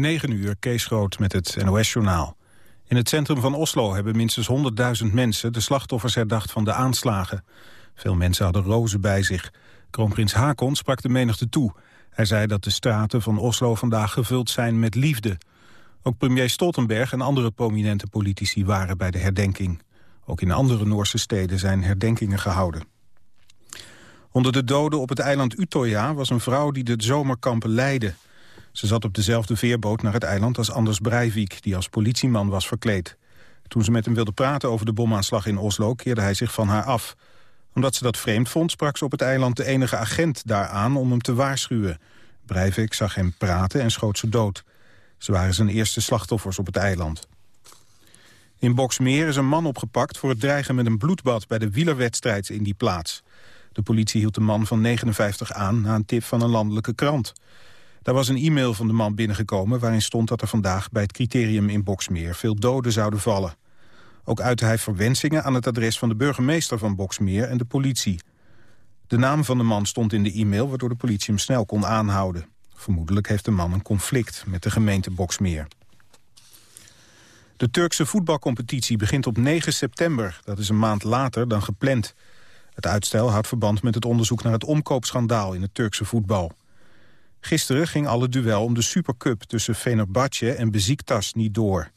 9 uur, Kees Groot met het NOS-journaal. In het centrum van Oslo hebben minstens 100.000 mensen de slachtoffers herdacht van de aanslagen. Veel mensen hadden rozen bij zich. Kroonprins Hakon sprak de menigte toe. Hij zei dat de straten van Oslo vandaag gevuld zijn met liefde. Ook premier Stoltenberg en andere prominente politici waren bij de herdenking. Ook in andere Noorse steden zijn herdenkingen gehouden. Onder de doden op het eiland Utoya was een vrouw die de zomerkampen leidde. Ze zat op dezelfde veerboot naar het eiland als Anders Breivik... die als politieman was verkleed. Toen ze met hem wilde praten over de bomaanslag in Oslo... keerde hij zich van haar af. Omdat ze dat vreemd vond, sprak ze op het eiland de enige agent daar aan... om hem te waarschuwen. Breivik zag hem praten en schoot ze dood. Ze waren zijn eerste slachtoffers op het eiland. In Boksmeer is een man opgepakt voor het dreigen met een bloedbad... bij de wielerwedstrijd in die plaats. De politie hield de man van 59 aan na een tip van een landelijke krant. Daar was een e-mail van de man binnengekomen... waarin stond dat er vandaag bij het criterium in Boksmeer... veel doden zouden vallen. Ook uitte hij verwensingen aan het adres van de burgemeester van Boksmeer en de politie. De naam van de man stond in de e-mail... waardoor de politie hem snel kon aanhouden. Vermoedelijk heeft de man een conflict met de gemeente Boksmeer. De Turkse voetbalcompetitie begint op 9 september. Dat is een maand later dan gepland. Het uitstel houdt verband met het onderzoek naar het omkoopschandaal in het Turkse voetbal. Gisteren ging alle duel om de Supercup tussen Fenerbahce en Beziktas niet door.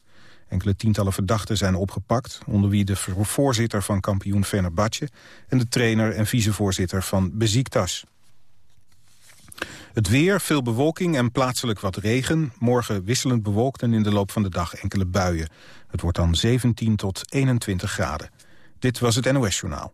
Enkele tientallen verdachten zijn opgepakt... onder wie de voorzitter van kampioen Fenerbahce... en de trainer en vicevoorzitter van Beziktas. Het weer, veel bewolking en plaatselijk wat regen. Morgen wisselend bewolkt en in de loop van de dag enkele buien. Het wordt dan 17 tot 21 graden. Dit was het NOS Journaal.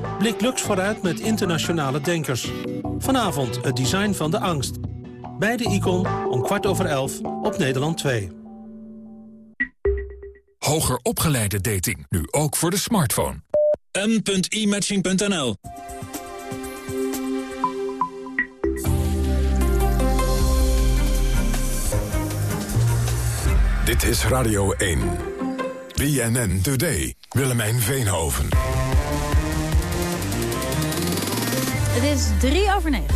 blikt Lux vooruit met internationale denkers. Vanavond het design van de angst. Bij de Icon om kwart over elf op Nederland 2. Hoger opgeleide dating, nu ook voor de smartphone. m.imatching.nl Dit is Radio 1. BNN Today. Willemijn Veenhoven. Het is drie over negen.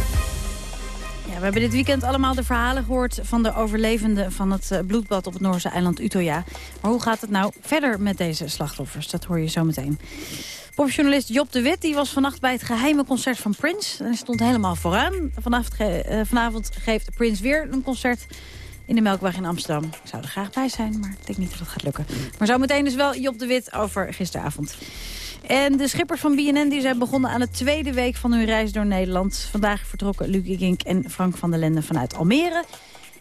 Ja, we hebben dit weekend allemaal de verhalen gehoord van de overlevenden van het eh, bloedbad op het Noorse eiland Utoya. Maar hoe gaat het nou verder met deze slachtoffers? Dat hoor je zo meteen. Popjournalist Job de Wit die was vannacht bij het geheime concert van Prince. Hij stond helemaal vooraan. Vanavond, uh, vanavond geeft Prince weer een concert in de Melkweg in Amsterdam. Ik zou er graag bij zijn, maar ik denk niet dat het gaat lukken. Maar zo meteen dus wel Job de Wit over gisteravond. En de schippers van BNN die zijn begonnen aan de tweede week van hun reis door Nederland. Vandaag vertrokken Luc Igink en Frank van der Lende vanuit Almere.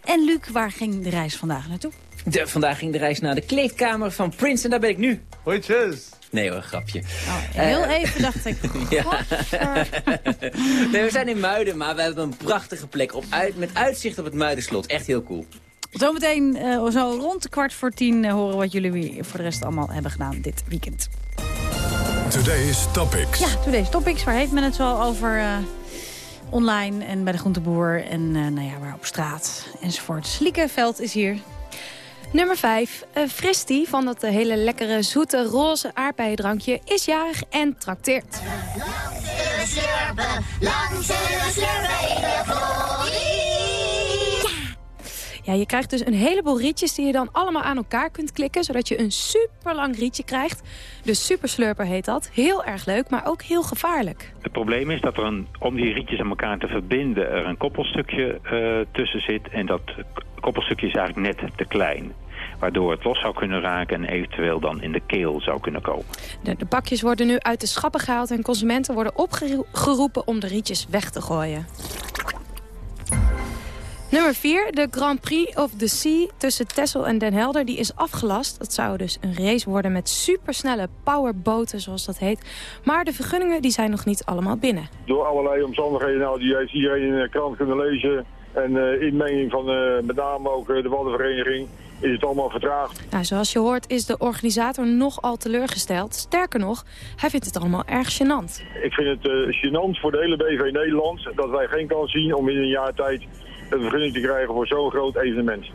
En Luc, waar ging de reis vandaag naartoe? De, vandaag ging de reis naar de kleedkamer van Prince en daar ben ik nu. Hoi, Nee hoor, grapje. Oh, heel uh, even dacht ik. ja. nee, we zijn in Muiden, maar we hebben een prachtige plek op uit, met uitzicht op het Muidenslot. Echt heel cool. Zometeen uh, zo rond kwart voor tien uh, horen wat jullie weer voor de rest allemaal hebben gedaan dit weekend. Today's Topics. Ja, Today's Topics. Waar heeft men het zo over uh, online en bij de groenteboer en nou ja, waar op straat enzovoort. Sliekeveld is hier. Nummer 5. Uh, Fristi van dat hele lekkere zoete roze aardbeiendrankje is jarig en trakteert. Lang zullen slurpen, lang zullen slurpen ja, je krijgt dus een heleboel rietjes die je dan allemaal aan elkaar kunt klikken... zodat je een super lang rietje krijgt. De superslurper heet dat. Heel erg leuk, maar ook heel gevaarlijk. Het probleem is dat er een, om die rietjes aan elkaar te verbinden... er een koppelstukje uh, tussen zit en dat koppelstukje is eigenlijk net te klein waardoor het los zou kunnen raken en eventueel dan in de keel zou kunnen komen. De, de pakjes worden nu uit de schappen gehaald en consumenten worden opgeroepen om de rietjes weg te gooien. Nummer 4, de Grand Prix of the Sea tussen Texel en Den Helder. Die is afgelast. Dat zou dus een race worden met supersnelle powerboten, zoals dat heet. Maar de vergunningen die zijn nog niet allemaal binnen. Door allerlei omstandigheden, nou, die heeft iedereen in de krant kunnen lezen. En uh, inmenging van uh, met name ook uh, de Waddenvereniging is het allemaal vertraagd. Nou, zoals je hoort is de organisator nogal teleurgesteld. Sterker nog, hij vindt het allemaal erg gênant. Ik vind het uh, gênant voor de hele BV Nederland dat wij geen kans zien om in een jaar tijd een vergunning te krijgen voor zo'n groot evenement.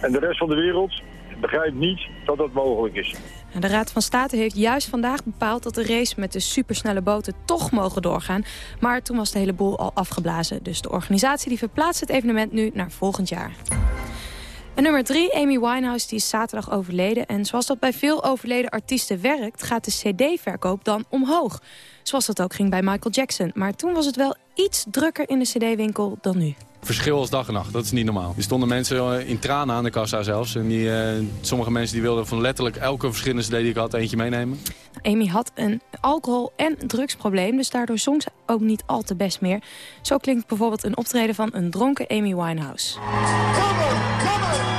En de rest van de wereld begrijpt niet dat dat mogelijk is. De Raad van State heeft juist vandaag bepaald dat de race met de supersnelle boten toch mogen doorgaan. Maar toen was de hele boel al afgeblazen. Dus de organisatie die verplaatst het evenement nu naar volgend jaar. En nummer 3, Amy Winehouse, die is zaterdag overleden. En zoals dat bij veel overleden artiesten werkt... gaat de cd-verkoop dan omhoog. Zoals dat ook ging bij Michael Jackson. Maar toen was het wel iets drukker in de cd-winkel dan nu. Verschil als dag en nacht, dat is niet normaal. Er stonden mensen in tranen aan de kassa zelfs. En die, uh, sommige mensen die wilden van letterlijk elke verschillende cd die ik had eentje meenemen. Amy had een alcohol- en drugsprobleem, dus daardoor zong ze ook niet al te best meer. Zo klinkt bijvoorbeeld een optreden van een dronken Amy Winehouse. Come on, come on.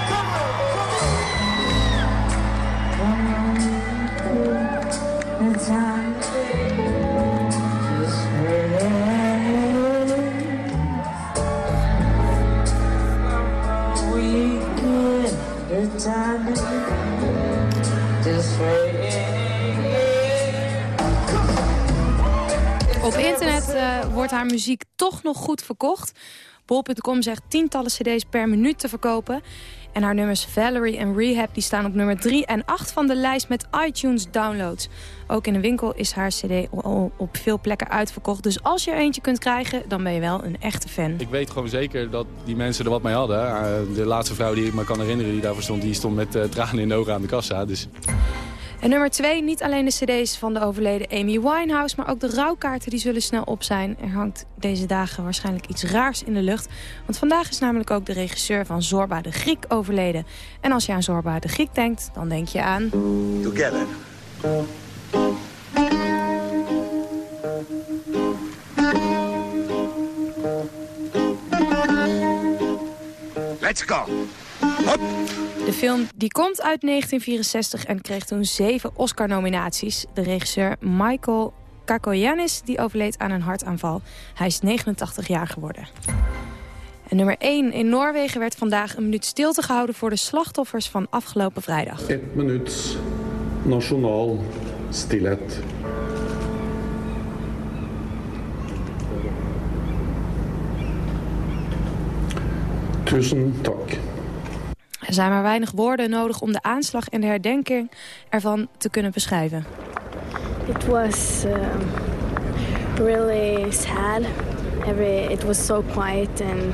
Op internet uh, wordt haar muziek toch nog goed verkocht. Bol.com zegt tientallen cd's per minuut te verkopen. En haar nummers Valerie en Rehab die staan op nummer 3 en 8 van de lijst met iTunes downloads. Ook in de winkel is haar cd op veel plekken uitverkocht. Dus als je er eentje kunt krijgen, dan ben je wel een echte fan. Ik weet gewoon zeker dat die mensen er wat mee hadden. Eh, de laatste vrouw die ik me kan herinneren die daarvoor stond... die stond met uh, tranen in de ogen aan de kassa. Dus... En nummer 2, niet alleen de cd's van de overleden Amy Winehouse... maar ook de rouwkaarten die zullen snel op zijn. Er hangt deze dagen waarschijnlijk iets raars in de lucht. Want vandaag is namelijk ook de regisseur van Zorba de Griek overleden. En als je aan Zorba de Griek denkt, dan denk je aan... Together. Let's go. Hop. De film die komt uit 1964 en kreeg toen zeven Oscar-nominaties. De regisseur Michael Kakoyanis die overleed aan een hartaanval. Hij is 89 jaar geworden. En nummer 1 in Noorwegen werd vandaag een minuut stilte gehouden... voor de slachtoffers van afgelopen vrijdag. 1 minuut nationaal stilheid. Tusen dank. Er zijn maar weinig woorden nodig om de aanslag en de herdenking ervan te kunnen beschrijven. It was uh, really sad. Every, it was so quiet and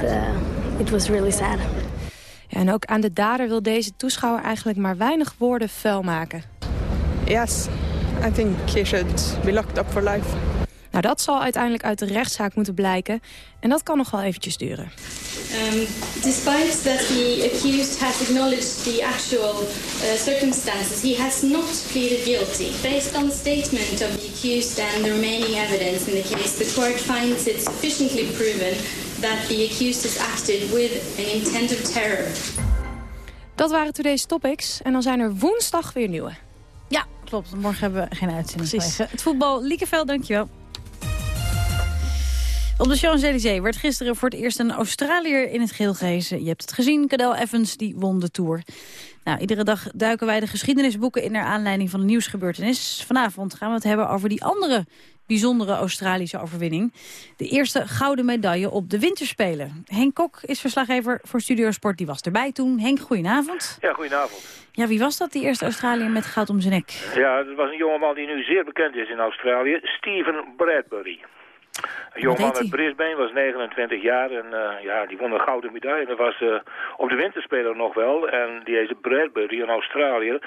the, it was really sad. Ja, en ook aan de dader wil deze toeschouwer eigenlijk maar weinig woorden vuil maken. Yes, I think he should be locked up for life. Nou, dat zal uiteindelijk uit de rechtszaak moeten blijken. En dat kan nog wel eventjes duren. Um, despite that the accused has acknowledged the actual uh, circumstances, he has not pleaded guilty. Based on the statement of the accused and the remaining evidence in the case, the court finds it sufficiently proven that the accused has acted with an intent of terror. Dat waren today's topics. En dan zijn er woensdag weer nieuwe. Ja, klopt. Morgen hebben we geen uitzending. Precies. Het voetbal, Liekeveld, dankjewel. Op de Champs-Élysées werd gisteren voor het eerst een Australiër in het geel gehezen. Je hebt het gezien, Cadel Evans, die won de Tour. Nou, iedere dag duiken wij de geschiedenisboeken in naar aanleiding van een nieuwsgebeurtenis. Vanavond gaan we het hebben over die andere bijzondere Australische overwinning. De eerste gouden medaille op de winterspelen. Henk Kok is verslaggever voor Studiosport, die was erbij toen. Henk, goedenavond. Ja, goedenavond. Ja, wie was dat, die eerste Australiër met goud om zijn nek? Ja, dat was een jongeman die nu zeer bekend is in Australië, Steven Bradbury. Een jongeman uit Brisbane, was 29 jaar en uh, ja, die won een gouden medaille. Dat was uh, op de winterspeler nog wel. En die deze Bradbury in Australië,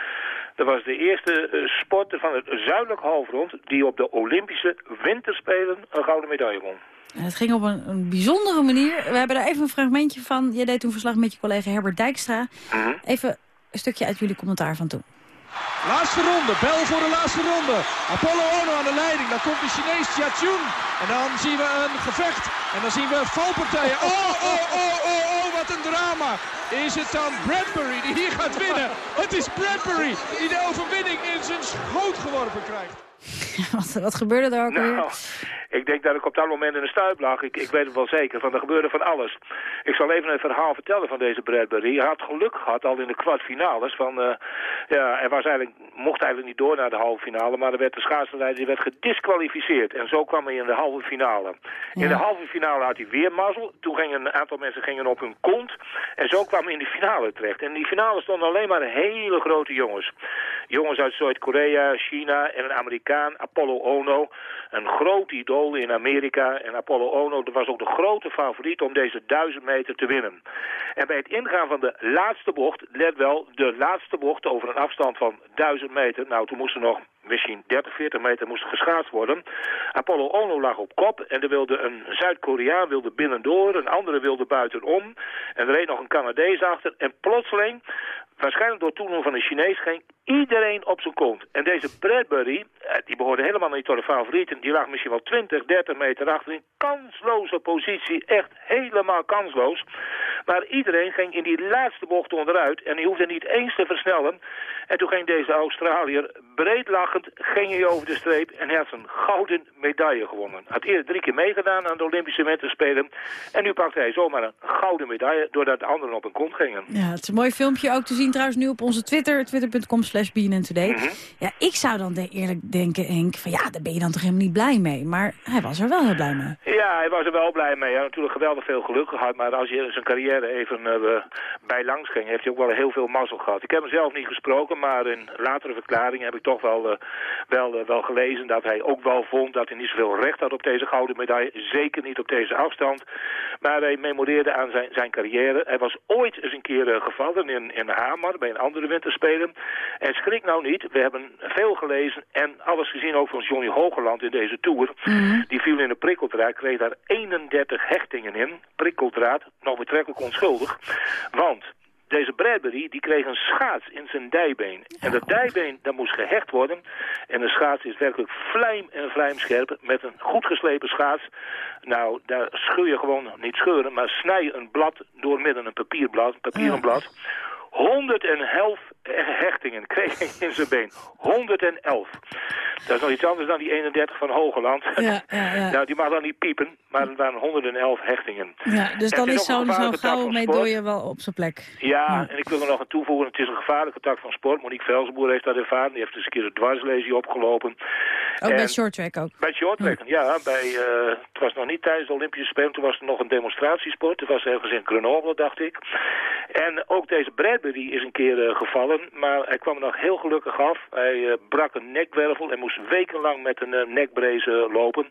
dat was de eerste uh, sporter van het zuidelijk halfrond... die op de Olympische winterspelen een gouden medaille won. het ging op een, een, bijzondere manier. We hebben daar even een fragmentje van. Jij deed toen verslag met je collega Herbert Dijkstra. Mhm. Even een stukje uit jullie commentaar van toen. Laatste ronde, bel voor de laatste ronde. Apollo Ono aan de leiding. Dan komt de Chinees Jiachun. En dan zien we een gevecht. En dan zien we valpartijen. Oh, oh, oh, oh, oh, wat een drama. Is het dan Bradbury die hier gaat winnen? Het is Bradbury die de overwinning in zijn schoot geworpen krijgt. wat, wat gebeurde er ook Nou, weer? ik denk dat ik op dat moment in de stuip lag. Ik, ik weet het wel zeker, want er gebeurde van alles. Ik zal even een verhaal vertellen van deze Bradbury. Hij had geluk gehad al in de kwartfinales. Van, eh, ja, hij was eigenlijk, mocht eigenlijk niet door naar de halve finale, maar er werd de schaatsleider die werd gedisqualificeerd. En zo kwam hij in de halve finale. In de halve finale had hij weer mazzel. Toen gingen een aantal mensen gingen op hun kont. En zo kwam hij in de finale terecht. En in die finale stonden alleen maar hele grote jongens. Jongens uit Zuid-Korea, China en een Amerikaan, Apollo Ono. Een groot idool in Amerika. En Apollo Ono was ook de grote favoriet om deze duizend meter te winnen. En bij het ingaan van de laatste bocht, let wel, de laatste bocht over een afstand van duizend meter. Nou, toen moesten nog misschien 30, 40 meter moest geschaatst worden. Apollo Ono lag op kop en er wilde een Zuid-Koreaan wilde binnendoor, een andere wilde buitenom. En er reed nog een Canadees achter. En plotseling, waarschijnlijk door toedoen van de Chinees, ging iedereen op zijn kont. En deze Bradbury, eh, die behoorde helemaal niet tot de favorieten, die lag misschien wel 20, 30 meter achter in kansloze positie. Echt helemaal kansloos. Maar iedereen ging in die laatste bocht onderuit en die hoefde niet eens te versnellen. En toen ging deze Australiër breed ging hij over de streep en hij had een gouden medaille gewonnen. Hij had eerder drie keer meegedaan aan de Olympische Winterspelen. En nu pakte hij zomaar een gouden medaille doordat de anderen op een kont gingen. Ja, het is een mooi filmpje ook te zien trouwens nu op onze Twitter, twitter.com slash Today. Mhm. Ja, ik zou dan de- eerlijk denken, Henk, van ja, daar ben je dan toch helemaal niet blij mee. Maar hij was er wel heel blij mee. Ja, hij was er wel blij mee. Hij had natuurlijk geweldig veel geluk gehad. Maar als je zijn carrière even eh, bij langs ging, heeft hij ook wel heel veel mazzel gehad. Ik heb hem zelf niet gesproken, maar in latere verklaringen heb ik toch wel, eh, wel, eh, wel gelezen dat hij ook wel vond dat hij niet zoveel recht had op deze gouden medaille. Zeker niet op deze afstand. Maar hij memoreerde aan zijn, zijn carrière. Hij was ooit eens een keer eh, gevallen in, in Hamar bij een andere winterspelen. En schrik nou niet, we hebben veel gelezen en alles gezien ook van Johnny Hogeland in deze Tour. Die viel in een prikkeldraad, kreeg daar 31 hechtingen in. Prikkeldraad, nog betrekkelijk onschuldig. Want deze Bradbury die kreeg een schaats in zijn dijbeen. En dat dijbeen dat moest gehecht worden. En de schaats is werkelijk vlijm en vlijmscherp. Met een goed geslepen schaats. Nou, daar scheur je gewoon, niet scheuren, maar snij je een blad door midden, een papierblad, een papieren blad. 111 hechtingen kreeg hij in zijn been. 111. Dat is nog iets anders dan die 31 van Hogeland. Ja, ja, ja. nou, die mag dan niet piepen, maar het waren 111 hechtingen. Ja, dus En dan is zo'n een tak gouden van sport. medaille wel op zijn plek. Ja, en ik wil er nog aan toevoegen, het is een gevaarlijke tak van sport. Monique Velsenboer heeft dat ervaren, die heeft eens een keer de dwarslesie opgelopen. Ook bij shorttrack ook. bij shorttrack, ja. Bij, eh, het was nog niet tijdens de Olympische Spelen, toen was er nog een demonstratiesport. Het was ergens in Grenoble, dacht ik. En ook deze Bradbury is een keer eh, gevallen, maar hij kwam er nog heel gelukkig af. Hij eh, brak een nekwervel en moest wekenlang met een uh, nekbrace lopen.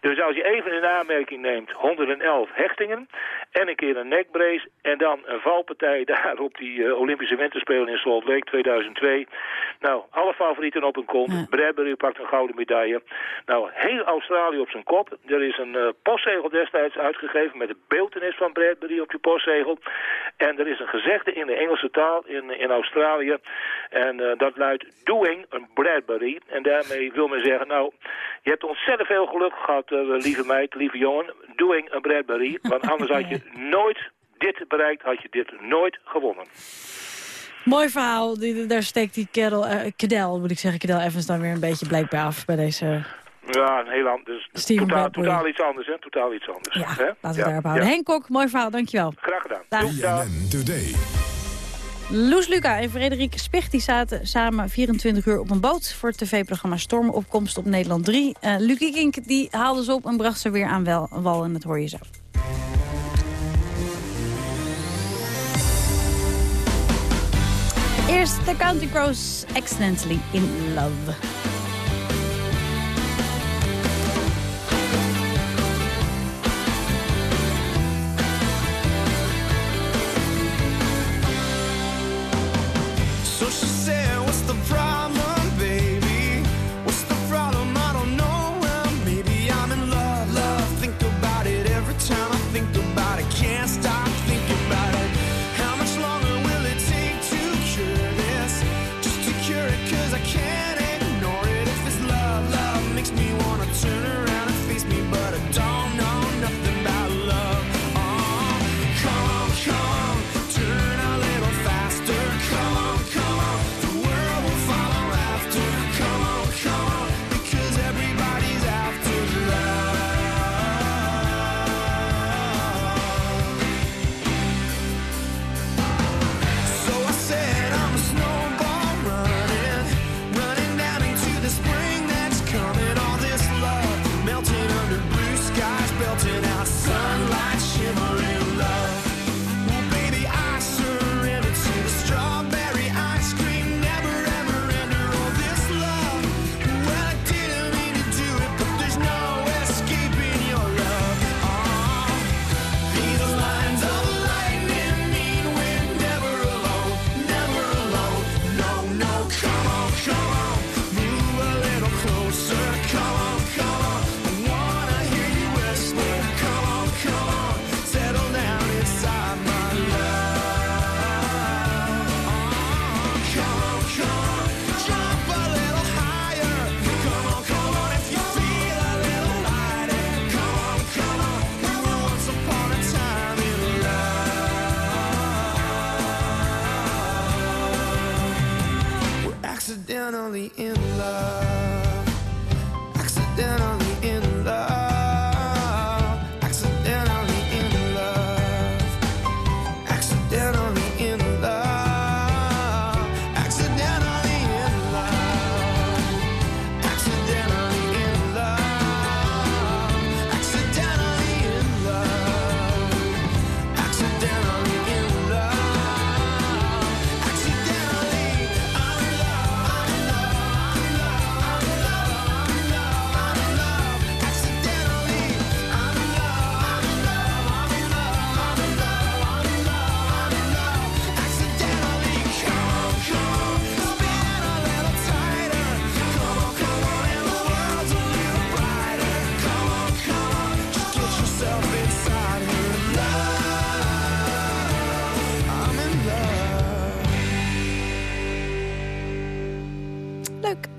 Dus als je even in aanmerking neemt, 111 hechtingen en een keer een nekbrace en dan een valpartij daar op die Olympische Winterspelen in Salt Lake 2002. Nou, alle favorieten op een kont. Bradbury pakt een gouden medaille. Nou, heel Australië op zijn kop. Er is een postzegel destijds uitgegeven met de beeltenis van Bradbury op je postzegel. En er is een gezegde in de Engelse taal in, in Australië. En eh, dat luidt doing a Bradbury. En daarmee wil men zeggen, nou, je hebt ontzettend veel geluk gehad, eh, lieve meid, lieve jongen. Doing a Bradbury. Want anders had je nooit dit bereikt, had je dit nooit gewonnen. Mooi verhaal. Die, daar steekt die Cadel, eh, Cadel, moet ik zeggen, Cadel Evans dan weer een beetje blijkbaar af bij deze... Ja, een heel anders. Steven Totaal, Bradbury. totaal iets anders, hè? Totaal iets anders. Ja, hè? laten we daarop houden. Henk Kok, mooi verhaal, dankjewel. Graag gedaan. Dag. Today. Loes Luca en Frederik Spicht zaten samen 24 uur op een boot... voor het tv-programma Stormopkomst op Nederland 3. Eh Lucie Kink die haalde ze op en bracht ze weer aan wel, wal en dat hoor je zo. Eerst The Counting Crows, Accidentally in Love.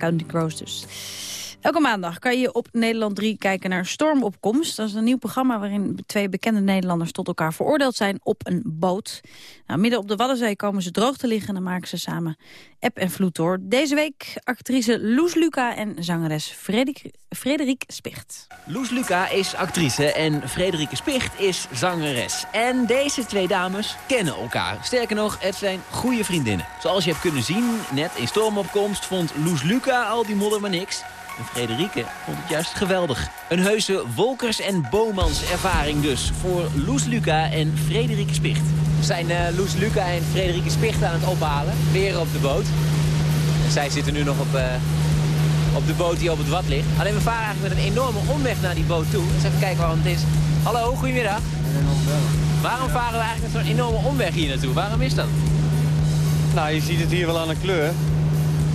Counting Crows. Elke maandag kan je op Nederland 3 kijken naar Stormopkomst. Dat is een nieuw programma waarin twee bekende Nederlanders tot elkaar veroordeeld zijn op een boot. Nou, midden op de Waddenzee komen ze droog te liggen en dan maken ze samen eb en vloed door. Deze week actrice Loes Luca en zangeres Frederik, Frederik Spicht. Loes Luca is actrice en Frederike Spicht is zangeres. En deze twee dames kennen elkaar. Sterker nog, het zijn goede vriendinnen. Zoals je hebt kunnen zien, net in stormopkomst vond Loes Luca al die modder maar niks. En Frederike vond het juist geweldig. Een heuse Wolkers- en Bomans ervaring dus voor Loes Luca en Frederike Spicht. We zijn eh, Loes Luca en Frederike Spicht aan het ophalen. Weer op de boot. En zij zitten nu nog op, eh, op de boot die op het wat ligt. Alleen we varen eigenlijk met een enorme omweg naar die boot toe. Eens even kijken waarom het is. Hallo, goedemiddag. Waarom varen we eigenlijk met zo'n enorme omweg hier naartoe? Waarom is dat? Nou, je ziet het hier wel aan de kleur.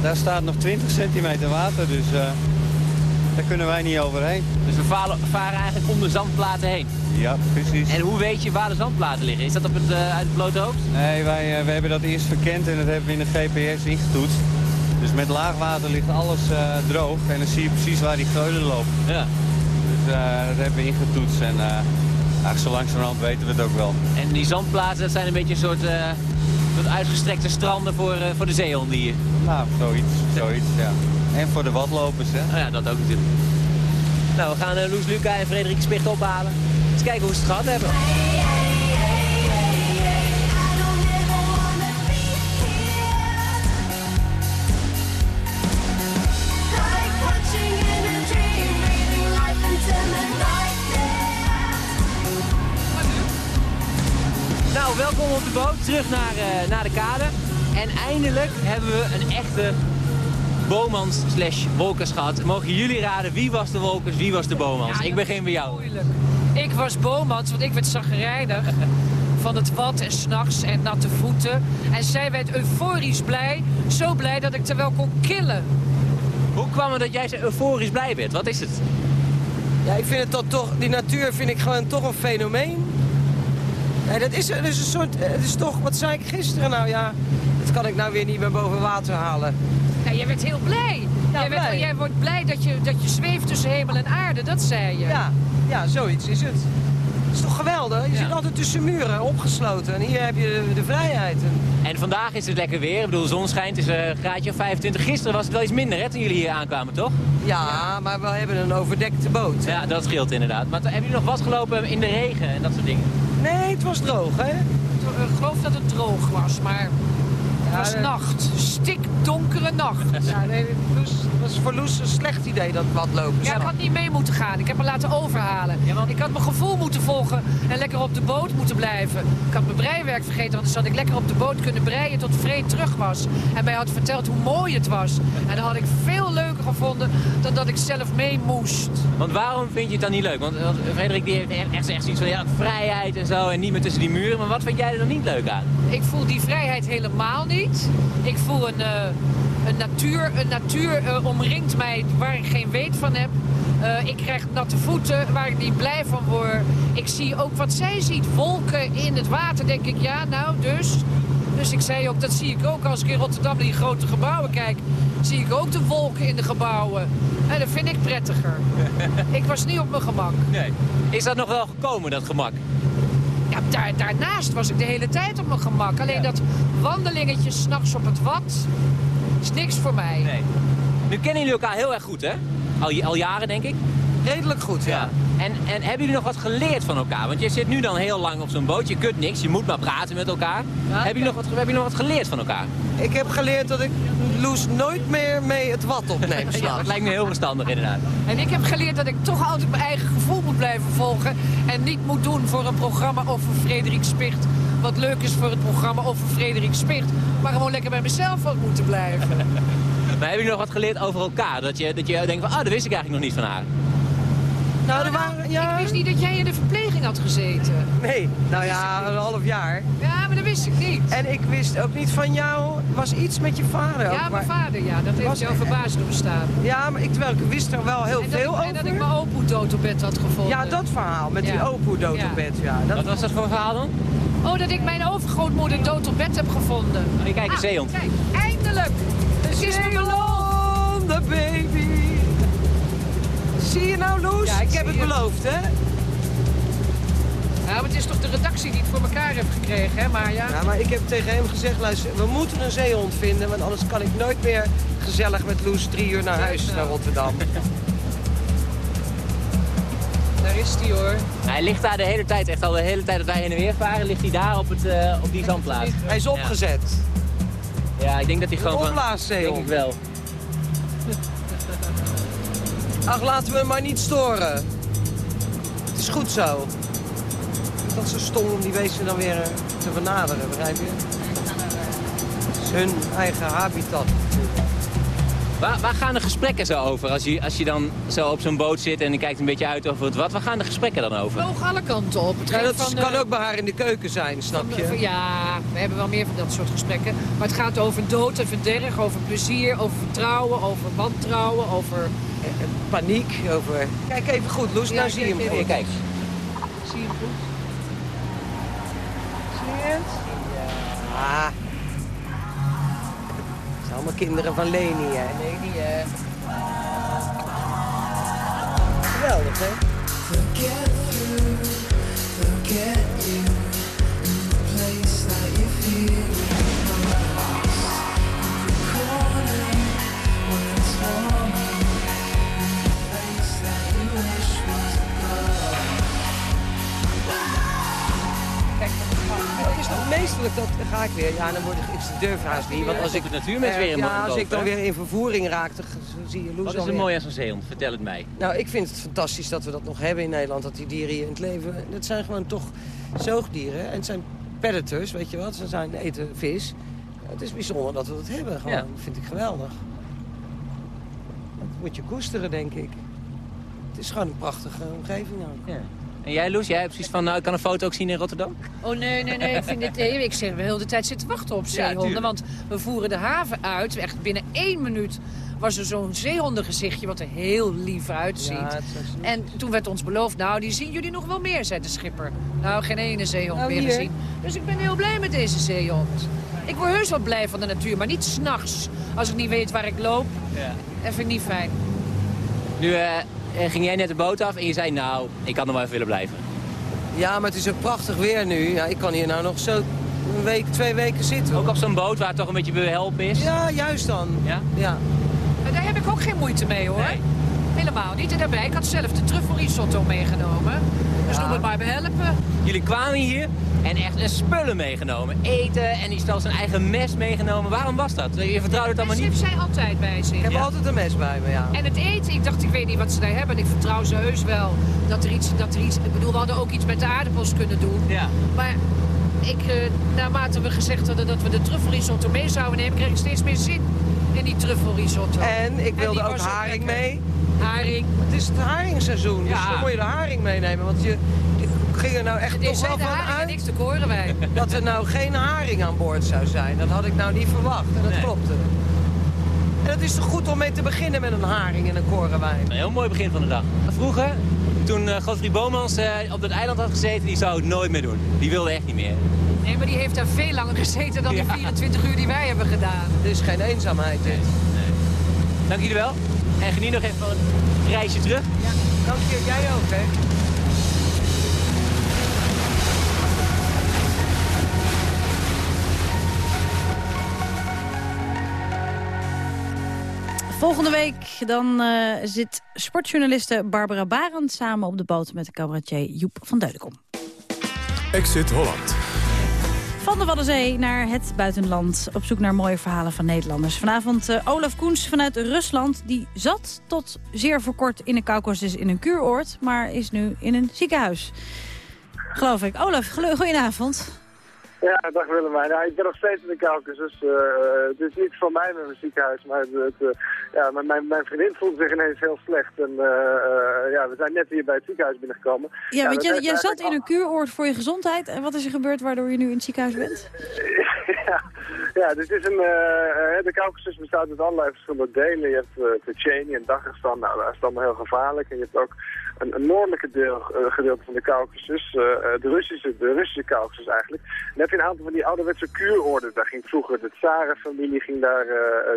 Daar staat nog 20 centimeter water, dus eh, daar kunnen wij niet overheen. Dus we varen, varen eigenlijk om de zandplaten heen. Ja, precies. En hoe weet je waar de zandplaten liggen? Is dat op het, eh, uit het blote hoofd? Nee, wij, eh, we hebben dat eerst verkend en dat hebben we in de GPS ingetoetst. Dus met laagwater ligt alles droog en dan zie je precies waar die geulen lopen. Ja. Dus dat hebben we ingetoetst en eigenlijk zo langzamerhand weten we het ook wel. En die zandplaten, dat zijn een beetje een soort, soort uitgestrekte stranden voor, eh, voor de zeehonden hier. Nou, zoiets, zoiets, ja. En voor de watlopers, hè? Oh ja, dat ook natuurlijk. Nou, we gaan eh, Loes Luca en Frederik Spicht ophalen. Eens kijken hoe ze het gehad hebben. Nou, welkom op de boot. Terug naar, eh, naar de kade. En eindelijk hebben we een echte Bomans slash Wolkers gehad. Mogen jullie raden wie was de Wolkers, wie was de Bomans? ik begin bij jou. Ik was Bomans, want ik werd zagrijnig van het wat en s'nachts en natte voeten. En zij werd euforisch blij, zo blij dat ik er wel kon killen. Hoe kwam het dat jij zo euforisch blij bent? Wat is het? Ja, ik vind het dan toch, die natuur vind ik gewoon toch een fenomeen. Ja, dat is, dat is een soort, het is toch, wat zei ik gisteren nou? Ja, dat kan ik nou weer niet meer boven water halen. Ja, jij werd heel blij. jij, werd- jij wordt blij dat je, dat je zweeft tussen hemel en aarde, dat zei je. Ja, ja, zoiets is het. Het is toch geweldig? Je zit altijd tussen muren, opgesloten. En hier heb je de, de vrijheid. En- En vandaag is het lekker weer. Ik bedoel, de zon schijnt. Het is een graadje of 25. Gisteren was het wel iets minder hè, toen jullie hier aankwamen, toch? Ja, maar we hebben een overdekte boot. Ja, dat scheelt inderdaad. Maar hebben jullie nog wat gelopen in de regen en dat soort dingen? Nee, het was droog, hè? Ik geloof dat het droog was, maar het was eh, nacht. Stikdonkere nacht. Ja, nee, het was voor Loes een slecht idee dat watlopen. Ja, ik had niet mee moeten gaan. Ik heb me laten overhalen. Ik had mijn gevoel moeten volgen en lekker op de boot moeten blijven. Ik had mijn breiwerk vergeten, anders had ik lekker op de boot kunnen breien tot Vreed terug was. En mij had verteld hoe mooi het was. En dat had ik veel leuker gevonden dan dat ik zelf mee moest. Want waarom vind je het dan niet leuk? Want, want Frederik die heeft echt zoiets van ja, vrijheid en zo en niet meer tussen die muren. Maar wat vind jij er dan niet leuk aan? Ik voel die vrijheid helemaal niet. Ik voel een, eh, een natuur, een natuur eh, omringt mij waar ik geen weet van heb. Eh, ik krijg natte voeten waar ik niet blij van word. Ik zie ook wat zij ziet, wolken in het water. Denk ik, ja nou dus. Dus ik zei ook, dat zie ik ook als ik in Rotterdam naar die grote gebouwen kijk. Zie ik ook de wolken in de gebouwen. En dat vind ik prettiger. ik was niet op mijn gemak. Nee. Is dat nog wel gekomen, dat gemak? Daar, daarnaast was ik de hele tijd op mijn gemak. Alleen dat wandelingetje s'nachts op het wat is niks voor mij. Nee. Nu kennen jullie elkaar heel erg goed, hè? Al, al jaren, denk ik? Redelijk goed, ja. En, en hebben jullie nog wat geleerd van elkaar? Want je zit nu dan heel lang op zo'n boot, je kunt niks, je moet maar praten met elkaar. hebben, jullie nog wat, hebben jullie nog wat geleerd van elkaar? Ik heb geleerd dat ik Loes nooit meer mee het wat opneem. ja, dat lijkt me heel verstandig inderdaad. En ik heb geleerd dat ik toch altijd mijn eigen gevoel moet blijven volgen. En niet moet doen voor een programma over Frederik Spicht. Wat leuk is voor het programma over Frederik Spicht. Maar gewoon lekker bij mezelf wat moeten blijven. Maar hebben jullie nog wat geleerd over elkaar? Dat je, dat je denkt van, ah, dat wist ik eigenlijk nog niet van haar. Nou, er waren, ja... Ik wist niet dat jij in de verpleging had gezeten. Nee, nou ja, een half jaar. Ja, maar dat wist ik niet. En ik wist ook niet van jou, was iets met je vader ook, Ja, mijn vader, ja. Dat heeft Was- jou verbaasd doen staan. Ja, maar ik, terwijl ik wist er wel heel En veel ik, over. en dat ik mijn opoe dood op bed had gevonden. Ja, dat verhaal met die opoe dood Ja. op bed. Ja, dat... Wat was dat voor verhaal dan? Oh, dat ik mijn overgrootmoeder dood op bed heb gevonden. Oh, je kijkt een Ah, zeehond. Kijk, eindelijk. Het is me beloofd. de baby. Zie je nou, Loes? Ja, ik heb het beloofd, hè? Ja, maar het is toch de redactie die het voor elkaar heeft gekregen, hè, Marja? Ja, maar ik heb tegen hem gezegd, luister, we moeten een zeehond vinden, want anders kan ik nooit meer gezellig met Loes drie uur naar huis, naar Rotterdam. Daar is die hoor. Hij ligt daar de hele tijd, echt al de hele tijd dat wij heen en weer varen, ligt hij daar op, het, eh, op die zandplaats. Hij is opgezet. Ja, ik denk dat hij gewoon Een van... opblaaszeehond. Denk ik wel. Ach, laten we hem maar niet storen. Het is goed zo. Dat is zo stom om die beesten dan weer eh, te benaderen, begrijp je? Het is hun eigen habitat. Waar, waar gaan de gesprekken zo over? Als je, als je dan zo op zo'n boot zit en je kijkt een beetje uit over het wat, waar gaan de gesprekken dan over? Vloog alle kanten op. Het Ja, dat van, kan eh, ook bij haar in de keuken zijn, snap van- je? van- Ja, we hebben wel meer van dat soort gesprekken. Maar het gaat over dood en verderg, over plezier, over vertrouwen, over wantrouwen, over... Paniek, over... Kijk even goed, Loes, Ja, nou zie je hem kijk goed. Kijk, Zie je het goed? Zie je het? Ah. Het zijn allemaal kinderen van Leni, hè? Leni, hè? Geweldig, hè? Meestelijk dat ga ik weer. Ja, dan word ik, ik durf haast niet. Want als ik de natuurmens weer in ja, moet als ik dan weer in vervoering raak, dan zie je Loes Wat is er alweer. mooi aan zo'n zeehond? Vertel het mij. Nou, ik vind het fantastisch dat we dat nog hebben in Nederland. Dat die dieren hier in het leven... Dat zijn gewoon toch zoogdieren. En het zijn predators, weet je wat? Ze zijn eten vis. Het is bijzonder dat we dat hebben. Gewoon. Ja. Dat vind ik geweldig. Dat moet je koesteren, denk ik. Het is gewoon een prachtige omgeving ook. Ja. En jij, Loes, jij hebt precies van, nou, ik kan een foto ook zien in Rotterdam? Oh nee, nee, nee. Ik, vind nee, ik zeg, we heel de tijd zitten wachten op zeehonden. want we voeren de haven uit. Echt binnen één minuut was er zo'n zeehondengezichtje wat er heel lief uitziet. Ja, het En toen werd ons beloofd, nou, die zien jullie nog wel meer, zei de schipper. Nou, geen ene zeehond Nou, meer gezien. Dus ik ben heel blij met deze zeehond. Ik word heus wel blij van de natuur, maar niet s'nachts. Als ik niet weet waar ik loop, Ja. dat vind ik niet fijn. Nu eh, eh, ging jij net de boot af en je zei, nou, ik had nog wel even willen blijven. Ja, maar het is ook prachtig weer nu. Ja, ik kan hier nou nog zo een week, twee weken zitten. Ook op zo'n boot waar het toch een beetje behelpen is? Ja, juist dan. Ja? Ja. Maar daar heb ik ook geen moeite mee, hoor. Helemaal niet. En daarbij, ik had zelf de truffelrisotto meegenomen. Dus noem het maar behelpen. Jullie kwamen hier en echt een spullen meegenomen. Eten en die stelt zijn eigen mes meegenomen. Waarom was dat? Je vertrouwde het allemaal Mes niet? heeft zij altijd bij zich. Ik heb Ja. altijd een mes bij me, ja. En het eten, ik dacht, ik weet niet wat ze daar hebben. En ik vertrouw ze heus wel dat er iets, dat er iets... Ik bedoel, we hadden ook iets met de aardappels kunnen doen. Ja. Maar ik, eh, naarmate we gezegd hadden dat we de truffelrisotto mee zouden nemen... kreeg ik steeds meer zin in die truffelrisotto. En ik wilde ook haring mee. Haring. Het is het haringseizoen, dus Ja. dan moet je de haring meenemen. Want je, ging er nou echt Dit toch wel de van uit niks te koren wij. dat er nou geen haring aan boord zou zijn. Dat had ik nou niet verwacht en dat Nee. klopte. En het is toch goed om mee te beginnen met een haring en een korenwijn. Een heel mooi begin van de dag. Vroeger, toen eh, Godfried Bomans op dat eiland had gezeten, die zou het nooit meer doen. Die wilde echt niet meer. Nee, maar die heeft daar veel langer gezeten dan die Ja. 24 uur die wij hebben gedaan. Er is geen eenzaamheid in. Dank jullie wel. En geniet nog even van het reisje terug. Dank je, jij ook hè. Volgende week dan eh, zit sportjournaliste Barbara Barend samen op de boot met de cabaretier Joep van Deudekom. Exit Holland. Van de Waddenzee naar het buitenland. Op zoek naar mooie verhalen van Nederlanders. Vanavond uh, Olaf Koens vanuit Rusland. Die zat tot zeer voor kort in de Caucasus in een kuuroord. Maar is nu in een ziekenhuis. Geloof ik. Olaf, goedenavond. Ja, dag Willemijn. Ja, ik ben nog steeds in de Caucasus. Uh, het is niet van mij met mijn ziekenhuis, maar het, uh, ja, mijn, mijn vriendin voelt zich ineens heel slecht. En uh, ja, we zijn net hier bij het ziekenhuis binnengekomen. Ja, want je, je zat in een kuuroord voor je gezondheid. En wat is er gebeurd waardoor je nu in het ziekenhuis bent? ja, ja, dit is een, de Caucasus bestaat uit allerlei verschillende delen. Je hebt Tsjetsjenië en Dagestan, nou, dat is allemaal heel gevaarlijk. En je hebt ook een, een noordelijke deel, uh, gedeelte van de Caucasus, uh, de, Russische, de Russische Caucasus eigenlijk. En dan heb je een aantal van die ouderwetse kuurorden. Daar ging vroeger de tsarenfamilie ging daar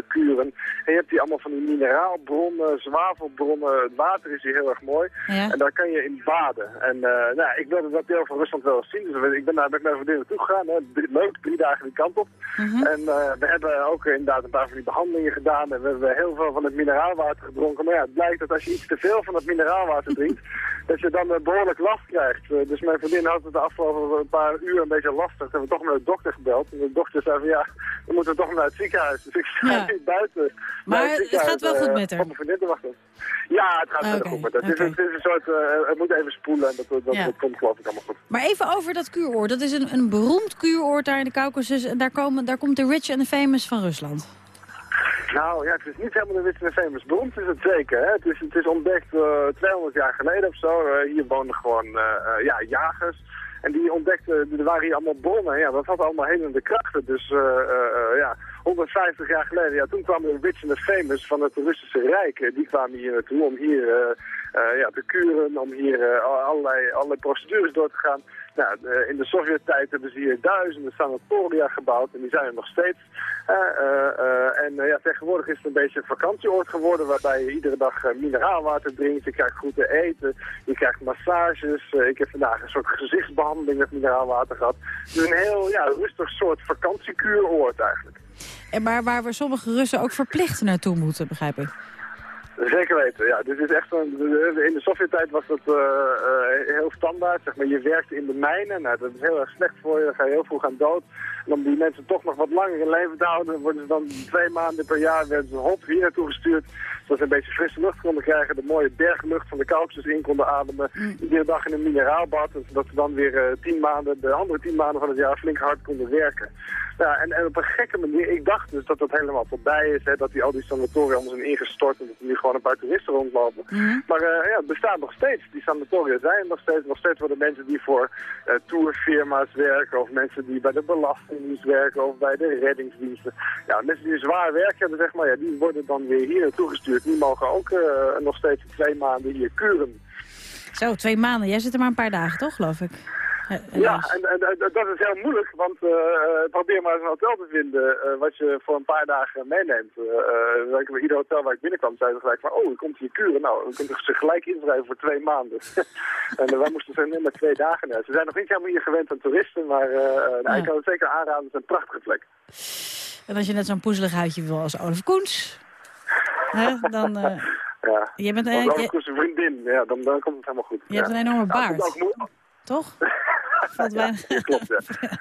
kuren. En je hebt die allemaal van die mineraalbronnen, zwavelbronnen. Het water is hier heel erg mooi. Ja. En daar kan je in baden. En nou, ik wilde dat deel van Rusland wel eens zien. Dus ik ben daar met mijn vriendin naartoe gegaan. Hè. Leuk, drie dagen die kant op. Mm -hmm. En we hebben ook inderdaad een paar van die behandelingen gedaan. En we hebben heel veel van het mineraalwater gedronken. Maar ja, het blijkt dat als je iets te veel van het mineraalwater drinkt, dat je dan behoorlijk last krijgt. Eh, dus mijn vriendin had het de afgelopen een paar uur een beetje lastig. Toen hebben we toch naar de dokter gebeld. En de dokter zei van ja, we moeten toch naar het ziekenhuis. Dus ik sta ja. niet buiten. Maar het, het gaat wel goed met haar? Om mijn vriendin te wachten. Ja, het gaat okay. wel goed met haar. Het, is, het is een soort, uh, het moet even spoelen en dat, dat, ja. dat komt geloof ik allemaal goed. Maar even over dat kuuroord. Dat is een, een beroemd kuuroord daar in de Caucasus. En daar, komen, daar komt de rich en de famous van Rusland. Nou ja, het is niet helemaal de Witse famous. Beroemd is het zeker. Hè? Het, is, het is ontdekt uh, 200 jaar geleden of zo. Uh, hier woonden gewoon uh, ja, jagers. En die ontdekten, er waren hier allemaal bronnen. Ja, dat had allemaal helende krachten. Dus ja, 150 jaar geleden, ja, toen kwamen de rich en famous van het Russische Rijk. Die kwamen hier naartoe om hier ja, te kuren, om hier allerlei, allerlei procedures door te gaan. Nou, in de Sovjet-tijd hebben ze hier duizenden sanatoria gebouwd en die zijn er nog steeds. En ja, tegenwoordig is het een beetje een vakantieoord geworden waarbij je iedere dag mineraalwater drinkt. Je krijgt goed te eten, je krijgt massages. ik heb vandaag een soort gezichtsbehandeling met mineraalwater gehad. Dus een heel ja, rustig soort vakantiekuuroord eigenlijk. En maar waar we sommige Russen ook verplicht naartoe moeten, begrijp ik. Zeker weten, ja. Dit is echt een, in de Sovjet-tijd was dat uh, uh, heel standaard. Zeg maar, je werkt in de mijnen, nou, dat is heel erg slecht voor je, dan ga je heel vroeg aan dood. En om die mensen toch nog wat langer in leven te houden, worden ze dan twee maanden per jaar werden ze hop hier naartoe gestuurd. Zodat ze een beetje frisse lucht konden krijgen, de mooie berglucht van de Caucasus in konden ademen. Mm. Iedere dag in een mineraalbad, zodat ze dan weer uh, tien maanden, de andere tien maanden van het jaar flink hard konden werken. Ja, en, en op een gekke manier, ik dacht dus dat dat helemaal voorbij is, hè, dat die, al die sanatoria zijn ingestort en dat er nu gewoon een paar toeristen rondlopen. Mm. Maar uh, ja, het bestaat nog steeds. Die sanatoria zijn nog steeds. Nog steeds worden mensen die voor uh, tourfirma's werken of mensen die bij de belastingdienst werken of bij de reddingsdiensten. Ja, mensen die zwaar werk hebben, zeg maar, ja, die worden dan weer hier naartoe gestuurd. Die mogen ook uh, nog steeds twee maanden hier kuren. Zo, twee maanden. Jij zit er maar een paar dagen, toch, geloof ik? Ja, en, en, dat is heel moeilijk, want uh, probeer maar eens een hotel te vinden uh, wat je voor een paar dagen meeneemt. Uh, ieder hotel waar ik binnenkwam zei ze gelijk van, oh, je komt hier kuren. Nou, dan kunt je zich gelijk inschrijven voor twee maanden. en wij moesten zo net twee dagen. Ze zijn nog niet helemaal hier gewend aan toeristen, maar nou, ik kan het zeker aanraden, het is een prachtige plek. En als je net zo'n poezelig huidje wil als Olaf Koens, hè, dan... ja, je bent, je... een vriendin, ja, dan, dan komt het helemaal goed. Je hebt een enorme baard. Toch? Valt ja, klopt, ja.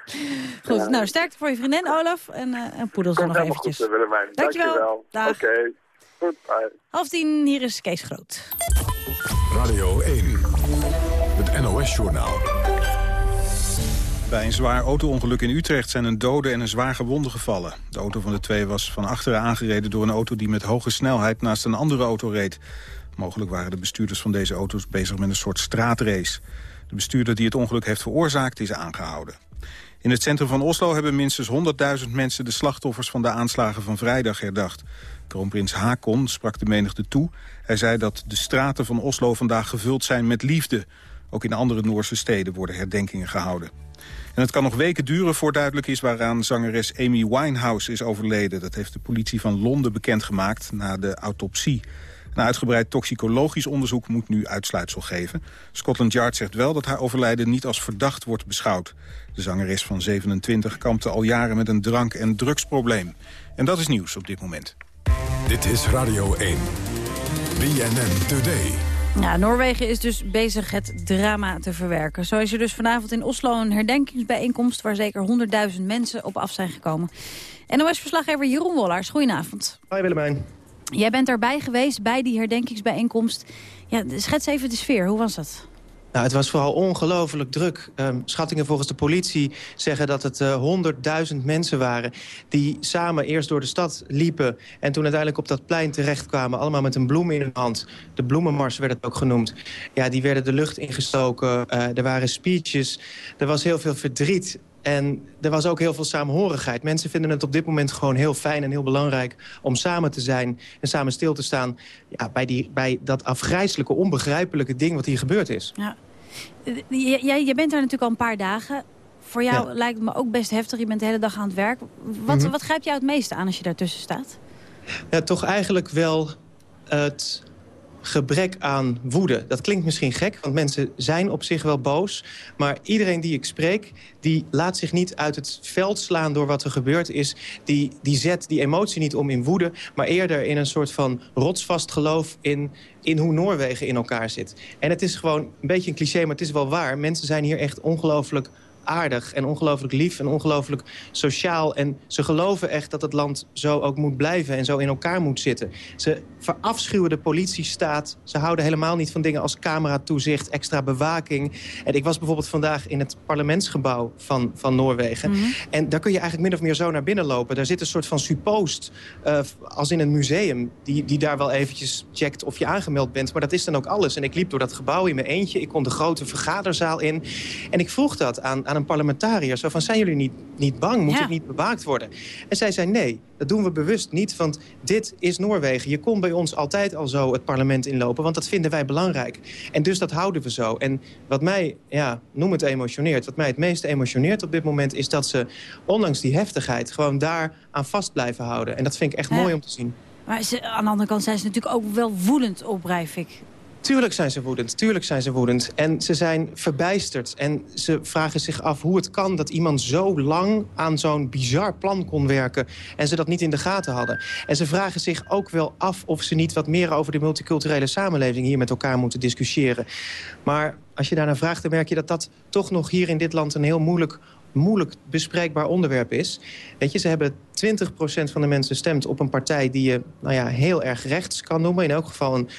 Goed, ja. nou, sterkte voor je vriendin, Olaf. En, uh, en poedel ze nog eventjes. Goed, Willemijn. Dankjewel. Oké. Okay. Goed, bye. Half tien, hier is Kees Groot. Radio 1, het NOS-journaal. Bij een zwaar auto-ongeluk in Utrecht zijn een dode en een zwaar gewonde gevallen. De auto van de twee was van achteren aangereden door een auto die met hoge snelheid naast een andere auto reed. Mogelijk waren de bestuurders van deze auto's bezig met een soort straatrace. De bestuurder die het ongeluk heeft veroorzaakt is aangehouden. In het centrum van Oslo hebben minstens 100.000 mensen de slachtoffers van de aanslagen van vrijdag herdacht. Kroonprins Hakon sprak de menigte toe. Hij zei dat de straten van Oslo vandaag gevuld zijn met liefde. Ook in andere Noorse steden worden herdenkingen gehouden. En het kan nog weken duren voor duidelijk is waaraan zangeres Amy Winehouse is overleden. Dat heeft de politie van Londen bekendgemaakt na de autopsie. Een uitgebreid toxicologisch onderzoek moet nu uitsluitsel geven. Scotland Yard zegt wel dat haar overlijden niet als verdacht wordt beschouwd. De zangeres van 27 kampte al jaren met een drank- en drugsprobleem. En dat is nieuws op dit moment. Dit is Radio 1. BNN Today. Ja, Noorwegen is dus bezig het drama te verwerken. Zo is er dus vanavond in Oslo een herdenkingsbijeenkomst... waar zeker 100.000 mensen op af zijn gekomen. NOS-verslaggever Jeroen Wollaars, goedenavond. Hoi Willemijn. Jij bent erbij geweest bij die herdenkingsbijeenkomst. Ja, schets even de sfeer, hoe was dat? Nou, het was vooral ongelooflijk druk. Um, schattingen volgens de politie zeggen dat het uh, 100.000 mensen waren... die samen eerst door de stad liepen... en toen uiteindelijk op dat plein terechtkwamen... allemaal met een bloem in hun hand. De bloemenmars werd het ook genoemd. Ja, die werden de lucht ingestoken. Uh, er waren speeches. Er was heel veel verdriet. En er was ook heel veel samenhorigheid. Mensen vinden het op dit moment gewoon heel fijn en heel belangrijk... om samen te zijn en samen stil te staan... Ja, bij, die, bij dat afgrijzelijke, onbegrijpelijke ding wat hier gebeurd is. Ja. Jij, jij bent daar natuurlijk al een paar dagen. Voor jou Ja. lijkt het me ook best heftig. Je bent de hele dag aan het werk. Wat, Mhm. wat grijpt jou het meeste aan als je daartussen staat? Ja, toch eigenlijk wel het gebrek aan woede. Dat klinkt misschien gek, want mensen zijn op zich wel boos. Maar iedereen die ik spreek, die laat zich niet uit het veld slaan... door wat er gebeurd is. Die, die zet die emotie niet om in woede... maar eerder in een soort van rotsvast geloof in, in hoe Noorwegen in elkaar zit. En het is gewoon een beetje een cliché, maar het is wel waar. Mensen zijn hier echt ongelooflijk aardig en ongelooflijk lief en ongelooflijk sociaal. En ze geloven echt dat het land zo ook moet blijven en zo in elkaar moet zitten. Ze verafschuwen de politiestaat. Ze houden helemaal niet van dingen als cameratoezicht, extra bewaking. En ik was bijvoorbeeld vandaag in het parlementsgebouw van, van Noorwegen. En daar kun je eigenlijk min of meer zo naar binnen lopen. Daar zit een soort van suppost, eh, als in een museum... Die, die daar wel eventjes checkt of je aangemeld bent. Maar dat is dan ook alles. En ik liep door dat gebouw in mijn eentje. Ik kon de grote vergaderzaal in. En ik vroeg dat aan, aan een parlementariër. Zo van, zijn jullie niet, niet bang? Moet Ja. ik niet bewaakt worden? En zij zei, nee, dat doen we bewust niet. Want dit is Noorwegen. Je kon bij ons altijd al zo het parlement inlopen. Want dat vinden wij belangrijk. En dus dat houden we zo. En wat mij, ja, noem het emotioneert. Wat mij het meest emotioneert op dit moment... is dat ze, ondanks die heftigheid... gewoon daar aan vast blijven houden. En dat vind ik echt Ja. mooi om te zien. Maar ze, aan de andere kant zijn ze natuurlijk ook wel woedend op Breivik. Tuurlijk zijn ze woedend, tuurlijk zijn ze woedend. En ze zijn verbijsterd. En ze vragen zich af hoe het kan dat iemand zo lang aan zo'n bizar plan kon werken... en ze dat niet in de gaten hadden. En ze vragen zich ook wel af of ze niet wat meer over de multiculturele samenleving... hier met elkaar moeten discussiëren. Maar als je daarnaar vraagt, dan merk je dat dat toch nog hier in dit land... een heel moeilijk moeilijk bespreekbaar onderwerp is. Weet je, ze hebben 20% van de mensen stemt op een partij die je nou ja, heel erg rechts kan noemen. In elk geval een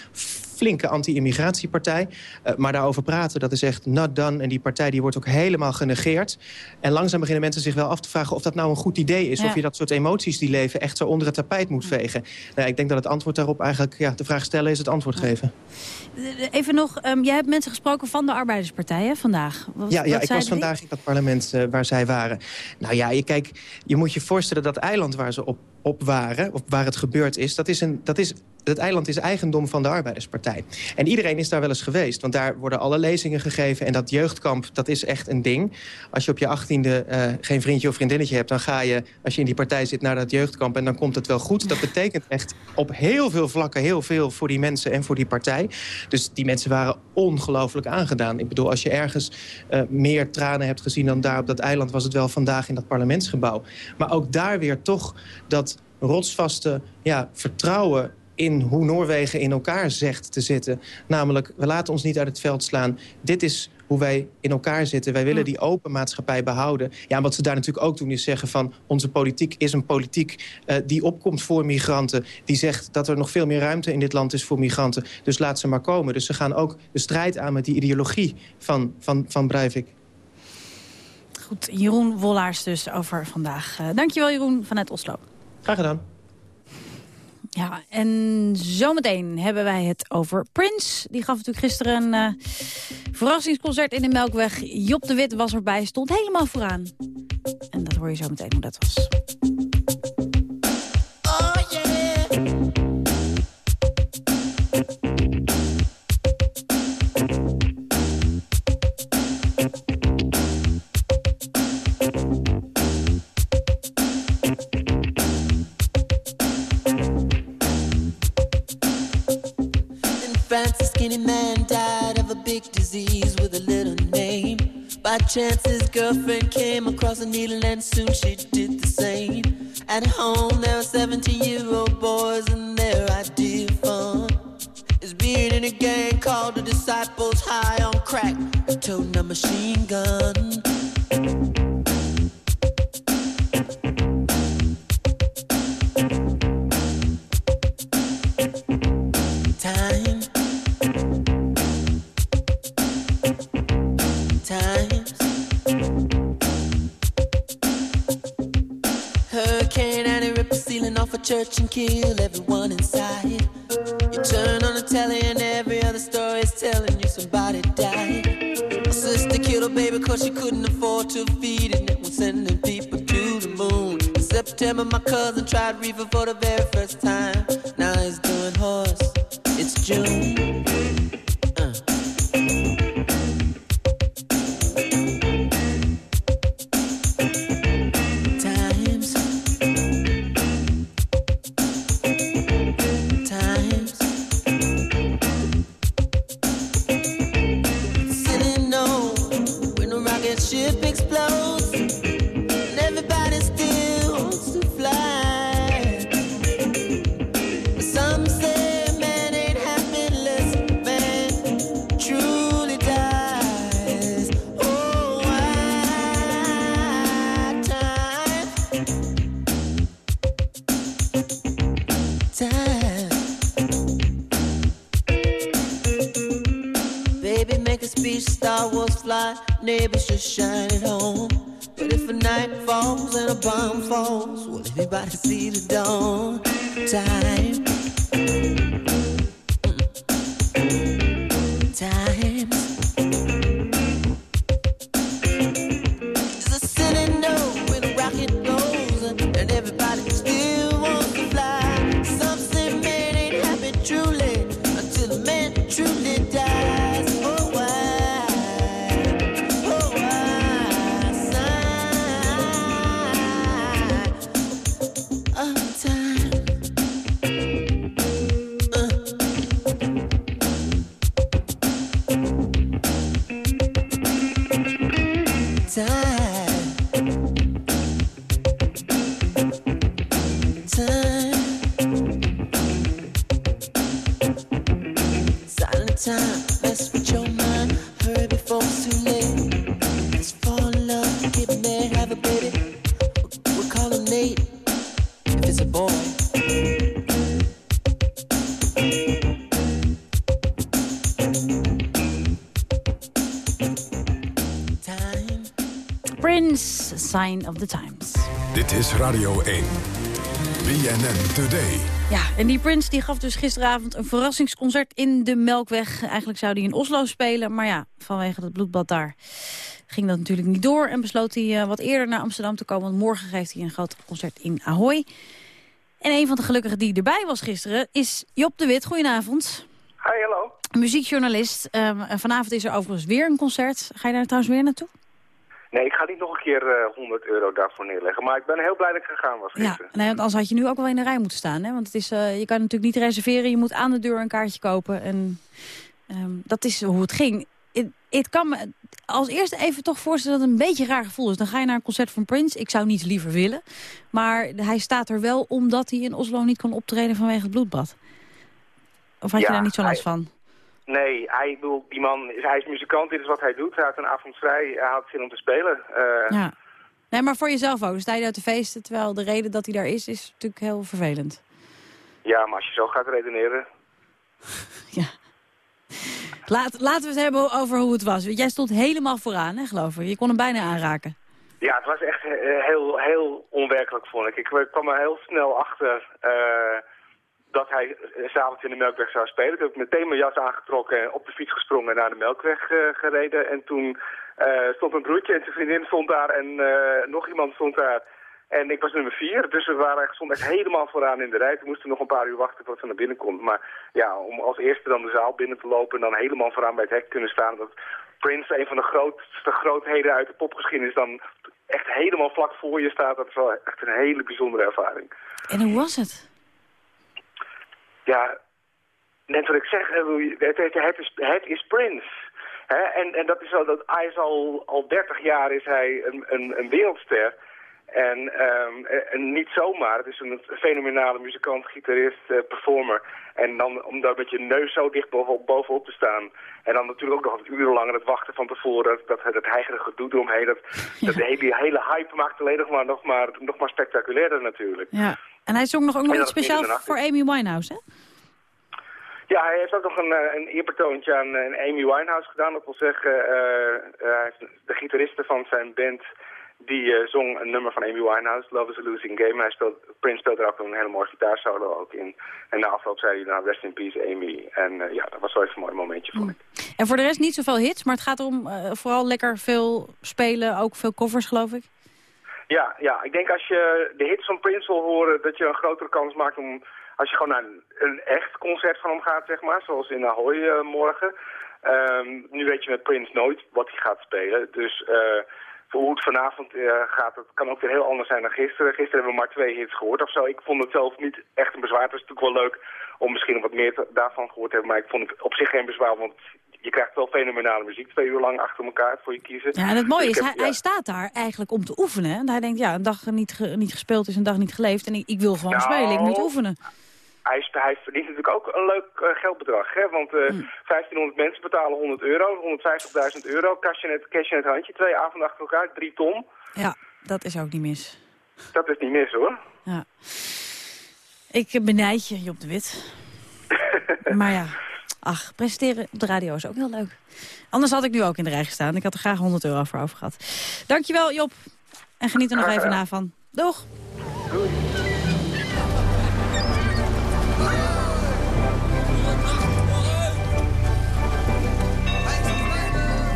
flinke anti-immigratiepartij. Eh, maar daarover praten, dat is echt not done. En die partij die wordt ook helemaal genegeerd. En langzaam beginnen mensen zich wel af te vragen of dat nou een goed idee is. Ja. Of je dat soort emoties die leven echt zo onder het tapijt moet vegen. Nou, ik denk dat het antwoord daarop eigenlijk, ja, de vraag stellen is het antwoord geven. Even nog, ehm, jij hebt mensen gesproken van de Arbeiderspartij hè, vandaag. Wat- Ja, ja wat ik was die? vandaag in dat parlement eh, waar zij waren. Nou ja, je, kijk, je moet je voorstellen dat eiland waar ze op, op waren... of waar het gebeurd is, dat is een, dat is, het eiland is eigendom van de Arbeiderspartij. En iedereen is daar wel eens geweest, want daar worden alle lezingen gegeven... en dat jeugdkamp, dat is echt een ding. Als je op je achttiende eh geen vriendje of vriendinnetje hebt... dan ga je, als je in die partij zit, naar dat jeugdkamp... en dan komt het wel goed. Dat betekent echt op heel veel vlakken heel veel voor die mensen en voor die partij. Dus die mensen waren ongelooflijk aangedaan. Ik bedoel, als je ergens eh, meer tranen hebt gezien dan daar op dat eiland... was het wel vandaag in dat parlementsgebouw. Maar ook daar weer toch dat rotsvaste ja, vertrouwen in hoe Noorwegen in elkaar zegt te zitten. Namelijk, we laten ons niet uit het veld slaan. Dit is hoe wij in elkaar zitten. Wij willen die open maatschappij behouden. Ja, en wat ze daar natuurlijk ook doen is zeggen van... onze politiek is een politiek eh, die opkomt voor migranten. Die zegt dat er nog veel meer ruimte in dit land is voor migranten. Dus laat ze maar komen. Dus ze gaan ook de strijd aan met die ideologie van, van, van Breivik. Goed, Jeroen Wollaars dus over vandaag. Eh, dankjewel Jeroen vanuit Oslo. Graag gedaan. Ja, en zometeen hebben wij het over Prince. Die gaf natuurlijk gisteren een eh, verrassingsconcert in de Melkweg. Job de Wit was erbij, stond helemaal vooraan. En dat hoor je zo meteen hoe dat was. Name. By chance, his girlfriend came across a needle and soon she did the same. At home, there are 17 year old river for the very fly, neighbors just shine at home. But if a night falls and a bomb falls, will everybody see the dawn? Time. Time. Sign of the Times. Dit is Radio 1. BNN Today. Ja, en die Prince die gaf dus gisteravond een verrassingsconcert in de Melkweg. Eigenlijk zou hij in Oslo spelen, maar ja, vanwege het bloedbad daar ging dat natuurlijk niet door. En besloot hij eh, wat eerder naar Amsterdam te komen, want morgen geeft hij een groot concert in Ahoy. En een van de gelukkigen die erbij was gisteren is Job de Wit. Goedenavond. Hi, hallo. Muziekjournalist. Ehm, vanavond is er overigens weer een concert. Ga je daar trouwens weer naartoe? Nee, ik ga niet nog een keer eh, 100 euro daarvoor neerleggen. Maar ik ben heel blij dat ik gegaan was Ja, nee, want anders had je nu ook wel in de rij moeten staan. Hè? Want het is, eh, je kan natuurlijk niet reserveren. Je moet aan de deur een kaartje kopen. En ehm, dat is hoe het ging. Het- kan me als eerste even toch voorstellen dat het een beetje een raar gevoel is. Dan ga je naar een concert van Prince. Ik zou niets liever willen. Maar hij staat er wel omdat hij in Oslo niet kon optreden vanwege het bloedbad. Of had je daar niet zo last van? Nee, hij, bedoel, die man, hij is muzikant, dit is wat hij doet. Hij had een avond vrij, hij had zin om te spelen. Eh, Ja. Nee, maar voor jezelf ook. Sta je uit de feesten. Terwijl de reden dat hij daar is, is natuurlijk heel vervelend. ja, maar als je zo gaat redeneren... Laat, laten we het hebben over hoe het was. Want Jij stond helemaal vooraan, hè, geloof ik. Je kon hem bijna aanraken. Ja, het was echt eh, heel, heel onwerkelijk, vond ik. Ik eh, kwam er heel snel achter dat hij eh, s'avonds in de Melkweg zou spelen. Toen heb ik meteen mijn jas aangetrokken en op de fiets gesprongen en naar de Melkweg eh, gereden. En toen eh, stond een broertje en zijn vriendin stond daar en nog iemand stond daar. En ik was nummer vier, dus we waren stonden echt helemaal vooraan in de rij. We moesten nog een paar uur wachten tot we naar binnen konden. Maar ja, om als eerste dan de zaal binnen te lopen en dan helemaal vooraan bij het hek kunnen staan... dat Prince, een van de grootste grootheden uit de popgeschiedenis, dan echt helemaal vlak voor je staat... dat is wel echt een hele bijzondere ervaring. En hoe was het? Ja, net wat ik zeg, het, het, het, is, het is Prince. Hè? En, en dat is al, dat hij is al, al 30 jaar is hij een, een, een wereldster. En, ehm, eh, en niet zomaar, het is een fenomenale muzikant, gitarist, eh, performer. En dan om daar met je neus zo dicht bovenop, bovenop te staan. En dan natuurlijk ook nog urenlang aan het wachten van tevoren. Dat, dat, dat heigerige gedoe eromheen. Dat, dat die hele hype maakt alleen nog maar, nog, maar, nog maar spectaculairder natuurlijk. Ja. En hij zong nog ook nog iets speciaal voor Amy Winehouse, hè? Ja, hij heeft ook nog een, eh, een eerbetoontje aan eh, een Amy Winehouse gedaan. Dat wil zeggen, eh, eh, de gitariste van zijn band... die eh, zong een nummer van Amy Winehouse, Love is a Losing Game. Hij speelt, Prince speelt er ook een hele mooie gitaarsolo ook in. En na afloop zei hij, nou, rest in peace Amy. En eh, ja, dat was wel even een mooi momentje voor ik. En voor de rest niet zoveel hits, maar het gaat eh, vooral lekker veel spelen. Ook veel covers, geloof ik. Ja, ja, ik denk als je de hits van Prince wil horen... dat je een grotere kans maakt om... als je gewoon naar een, een echt concert van hem gaat, zeg maar... zoals in Ahoy eh, morgen. Ehm, nu weet je met Prince nooit wat hij gaat spelen. Dus eh, voor hoe het vanavond eh, gaat, dat kan ook weer heel anders zijn dan gisteren. Gisteren hebben we maar twee hits gehoord of zo. Ik vond het zelf niet echt een bezwaar. Het is natuurlijk wel leuk om misschien wat meer daarvan gehoord te hebben. Maar ik vond het op zich geen bezwaar, want je krijgt wel fenomenale muziek twee uur lang achter elkaar voor je kiezen. Ja, en het mooie Dus is, hij, ja. hij staat daar eigenlijk om te oefenen. En hij denkt, ja, een dag niet, ge- niet gespeeld is een dag niet geleefd. En ik, ik wil gewoon Nou, spelen, ik moet oefenen. Hij, hij verdient natuurlijk ook een leuk eh, geldbedrag. Hè? Want eh, Hmm. 1500 mensen betalen 100 euro, 150.000 euro. Cash in, het, cash in het handje, twee avonden achter elkaar, drie ton. Ja, dat is ook niet mis. Dat is niet mis hoor. Ja. Ik eh, benijd je, Job de Wit. maar ja, ach, presenteren op de radio is ook heel leuk. Anders had ik nu ook in de rij gestaan. Ik had er graag 100 euro voor over gehad. Dankjewel, Job. En geniet er nog even na van. Doeg!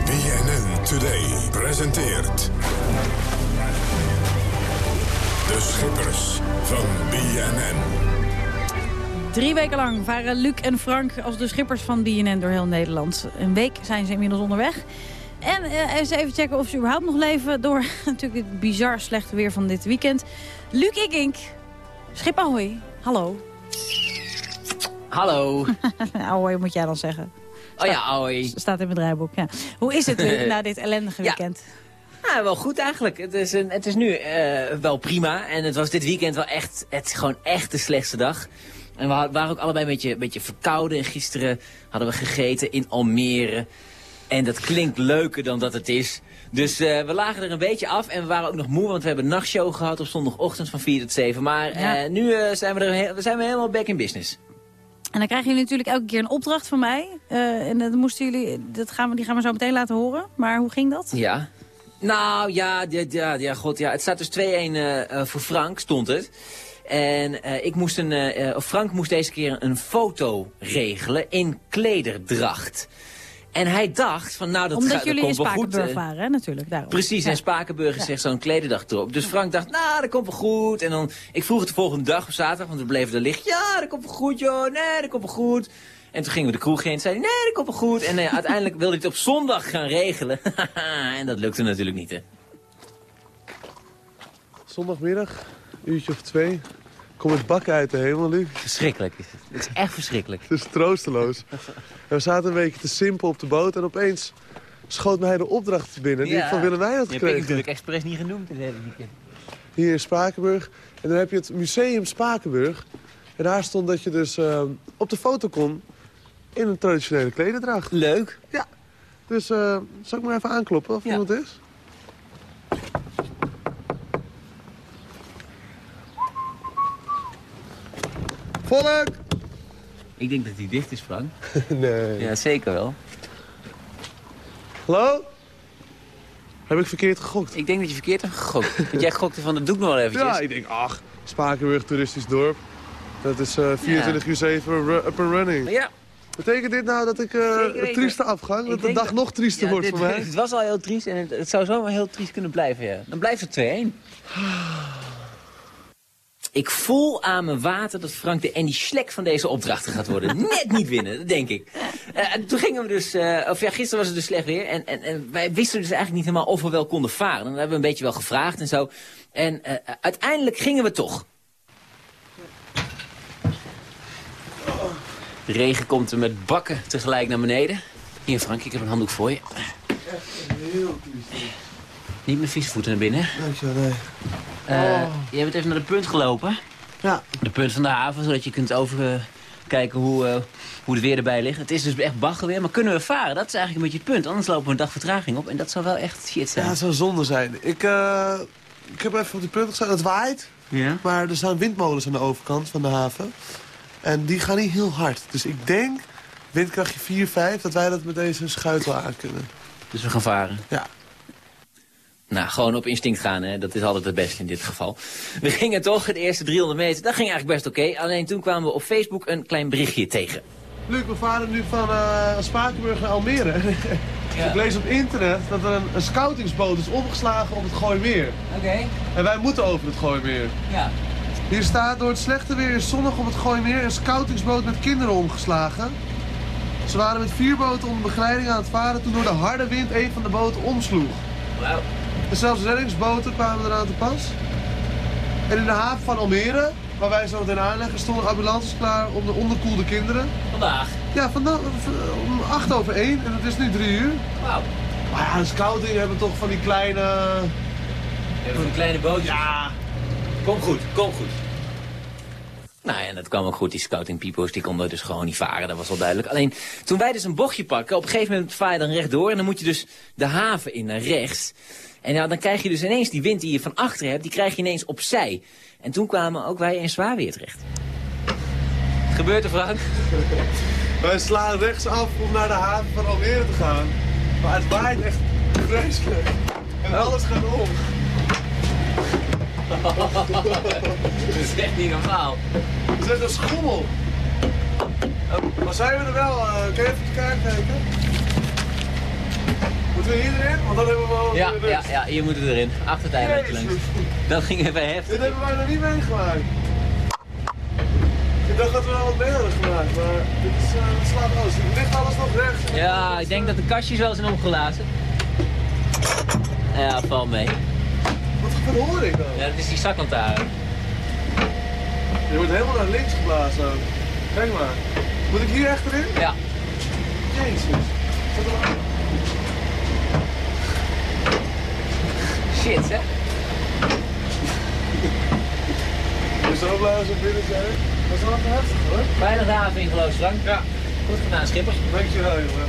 BNN Today presenteert... De Schippers van BNN. Drie weken lang varen Luc en Frank als de schippers van BNN door heel Nederland. Een week zijn ze inmiddels onderweg. En eh, eens even checken of ze überhaupt nog leven door natuurlijk het bizar slechte weer van dit weekend. Luc Ikink, schip ahoy, hallo. Hallo. ahoy moet jij dan zeggen. Oh ja, hoi. Staat in mijn draaiboek, ja. Hoe is het Luc, na dit ellendige Ja. weekend? Nou, wel goed eigenlijk. Het is, een, het is nu eh, wel prima. En het was dit weekend wel echt, het is gewoon echt de slechtste dag. En we waren ook allebei een beetje, een beetje verkouden. En gisteren hadden we gegeten in Almere. En dat klinkt leuker dan dat het is. Dus eh, we lagen er een beetje af. En we waren ook nog moe, want we hebben een nachtshow gehad op zondagochtend van 4 tot 7. Maar Ja. eh, nu eh, zijn, we er, zijn we helemaal back in business. En dan krijgen jullie natuurlijk elke keer een opdracht van mij. En dat moesten jullie, dat gaan we, die gaan we zo meteen laten horen. Maar hoe ging dat? Ja. Nou, ja, ja, ja, ja, god, ja. Het staat dus 2-1 eh, eh, voor Frank, stond het. En eh, ik moest een, of Frank moest deze keer een foto regelen in klederdracht. En hij dacht van, nou, dat, Omdat gaat, jullie in komt wel goed. Spakenburg eh. waren, hè, natuurlijk. Daarom. Precies, Ja. en Spakenburg is Ja. echt zo'n klederdag erop. Dus Frank dacht, nou, dat komt wel goed. En dan, ik vroeg het de volgende dag op zaterdag, want we bleven er liggen. Ja, dat komt wel goed, joh. Nee, dat komt wel goed. En toen gingen we de kroeg in en zei hij, nee, dat komt wel goed. En uiteindelijk wilde hij het op zondag gaan regelen. en dat lukte natuurlijk niet, hè. Zondagmiddag, uurtje of twee. Kom het bakken uit de hemel, Luc. Verschrikkelijk is het. Het is echt verschrikkelijk. Het is troosteloos. En we zaten een beetje te simpel op de boot en opeens schoot mij de opdracht binnen die ik van Willemijn had Die heb ik gekregen. natuurlijk expres niet genoemd in het hele weekend. Hier in Spakenburg. En dan heb je het museum Spakenburg. En daar stond dat je dus eh, op de foto kon in een traditionele klederdracht. Leuk. Ja. Dus eh zal ik maar even aankloppen of iemand is? Volk! Ik denk dat hij dicht is, Frank. nee. Ja, zeker wel. Hallo? Heb ik verkeerd gegokt? Ik denk dat je verkeerd hebt gegokt. Want jij gokte van, dat doe ik nog wel eventjes. Ja, ik denk, ach, Spakenburg, toeristisch dorp. Dat is eh 24 uur 7 ru- up and running. Ja. Betekent dit nou dat ik een weten. trieste afgang? Dat de dag dat- nog triester Ja, wordt dit- voor mij? Het was al heel triest en het, het zou zomaar heel triest kunnen blijven, ja. Dan blijft het 2-1. Ik voel aan mijn water dat Frank de Andy Schlek van deze opdrachten gaat worden. Net niet winnen, dat denk ik. Eh, en toen gingen we dus, eh, of ja, gisteren was het dus slecht weer. En, en, en wij wisten dus eigenlijk niet helemaal of we wel konden varen. Dan hebben we een beetje wel gevraagd en zo. En eh, uiteindelijk gingen we toch. De regen komt er met bakken tegelijk naar beneden. Hier Frank, ik heb een handdoek voor je. Heel triest. Niet met vieze voeten naar binnen. Dankjewel, nee. Eh, Jij bent even naar de punt gelopen. Ja. De punt van de haven, zodat je kunt overkijken hoe, eh, hoe het weer erbij ligt. Het is dus echt baggerweer, maar kunnen we varen? Dat is eigenlijk een beetje het punt. Anders lopen we een dag vertraging op en dat zou wel echt shit zijn. Ja, het zou zonde zijn. Ik, eh, ik heb even op die punt gestaan. Het waait, Ja? maar er staan windmolens aan de overkant van de haven. En die gaan niet heel hard. Dus ik denk, windkrachtje 4, 5, dat wij dat met deze schuit wel aan kunnen. Dus we gaan varen? Ja. Nou, gewoon op instinct gaan, hè. dat is altijd het beste in dit geval. We gingen toch, de eerste 300 meter, dat ging eigenlijk best oké. Alleen toen kwamen we op Facebook een klein berichtje tegen. Luc, we varen nu van eh Spakenburg naar Almere. Ik lees op internet dat er een, een scoutingsboot is omgeslagen op het Gooimeer. Oké. En wij moeten over het Gooimeer. Ja. Hier staat door het slechte weer is zonnig op het Gooimeer een scoutingsboot met kinderen omgeslagen. Ze waren met vier boten onder begeleiding aan het varen toen door de harde wind een van de boten omsloeg. Wauw. En zelfs reddingsboten kwamen eraan te pas. En in de haven van Almere, waar wij zo meteen aanleggen, stonden ambulances klaar om de onderkoelde kinderen. Vandaag? Ja, vandaag om 8 over 1 en het is nu 3 uur. Wauw. Maar ja, de scouting hebben toch van die kleine... Hebben van die kleine bootjes? Ja. Kom goed, kom goed. Nou ja, en dat kwam ook goed. Die scouting peoples die konden dus gewoon niet varen. Dat was wel duidelijk. Alleen toen wij dus een bochtje pakken, op een gegeven moment vaar je dan rechtdoor. En dan moet je dus de haven in naar rechts. En ja, dan krijg je dus ineens die wind die je van achter hebt, die krijg je ineens opzij. En toen kwamen ook wij in zwaar weer terecht. Wat gebeurt er, Frank? Wij slaan rechtsaf om naar de haven van Almere te gaan. Maar het waait echt vreselijk. En alles gaat om. Dat is echt niet normaal. Het is echt een schommel. Oh, maar zijn we er wel? eh, kan je even de kaart kijken? Moeten we hier erin? Want dan hebben we wel... Ja, ja, ja, hier moeten we erin. Achtertuin langs. Dat ging even heftig. Dit hebben wij nog niet meegemaakt. Ik dacht dat we wel wat mee hadden gemaakt, maar dit, is, eh, dit slaat alles. Ligt alles nog rechts? Ja, ik denk dat de kastjes wel zijn omgelaten. Ja, val mee. Wat hoor ik dan? Ja, dat is die zaklantaarn. Je wordt helemaal naar links geblazen. Kijk maar. Moet ik hier echt erin? Ja. Jezus. Zet hem aan. Shit, hè? Ik ben zo blij als we binnen zijn. Dat is wel even heftig hoor. Weinig de haven ingeloosd, Frank. Ja. Goed gedaan, schipper. Dankjewel jongen.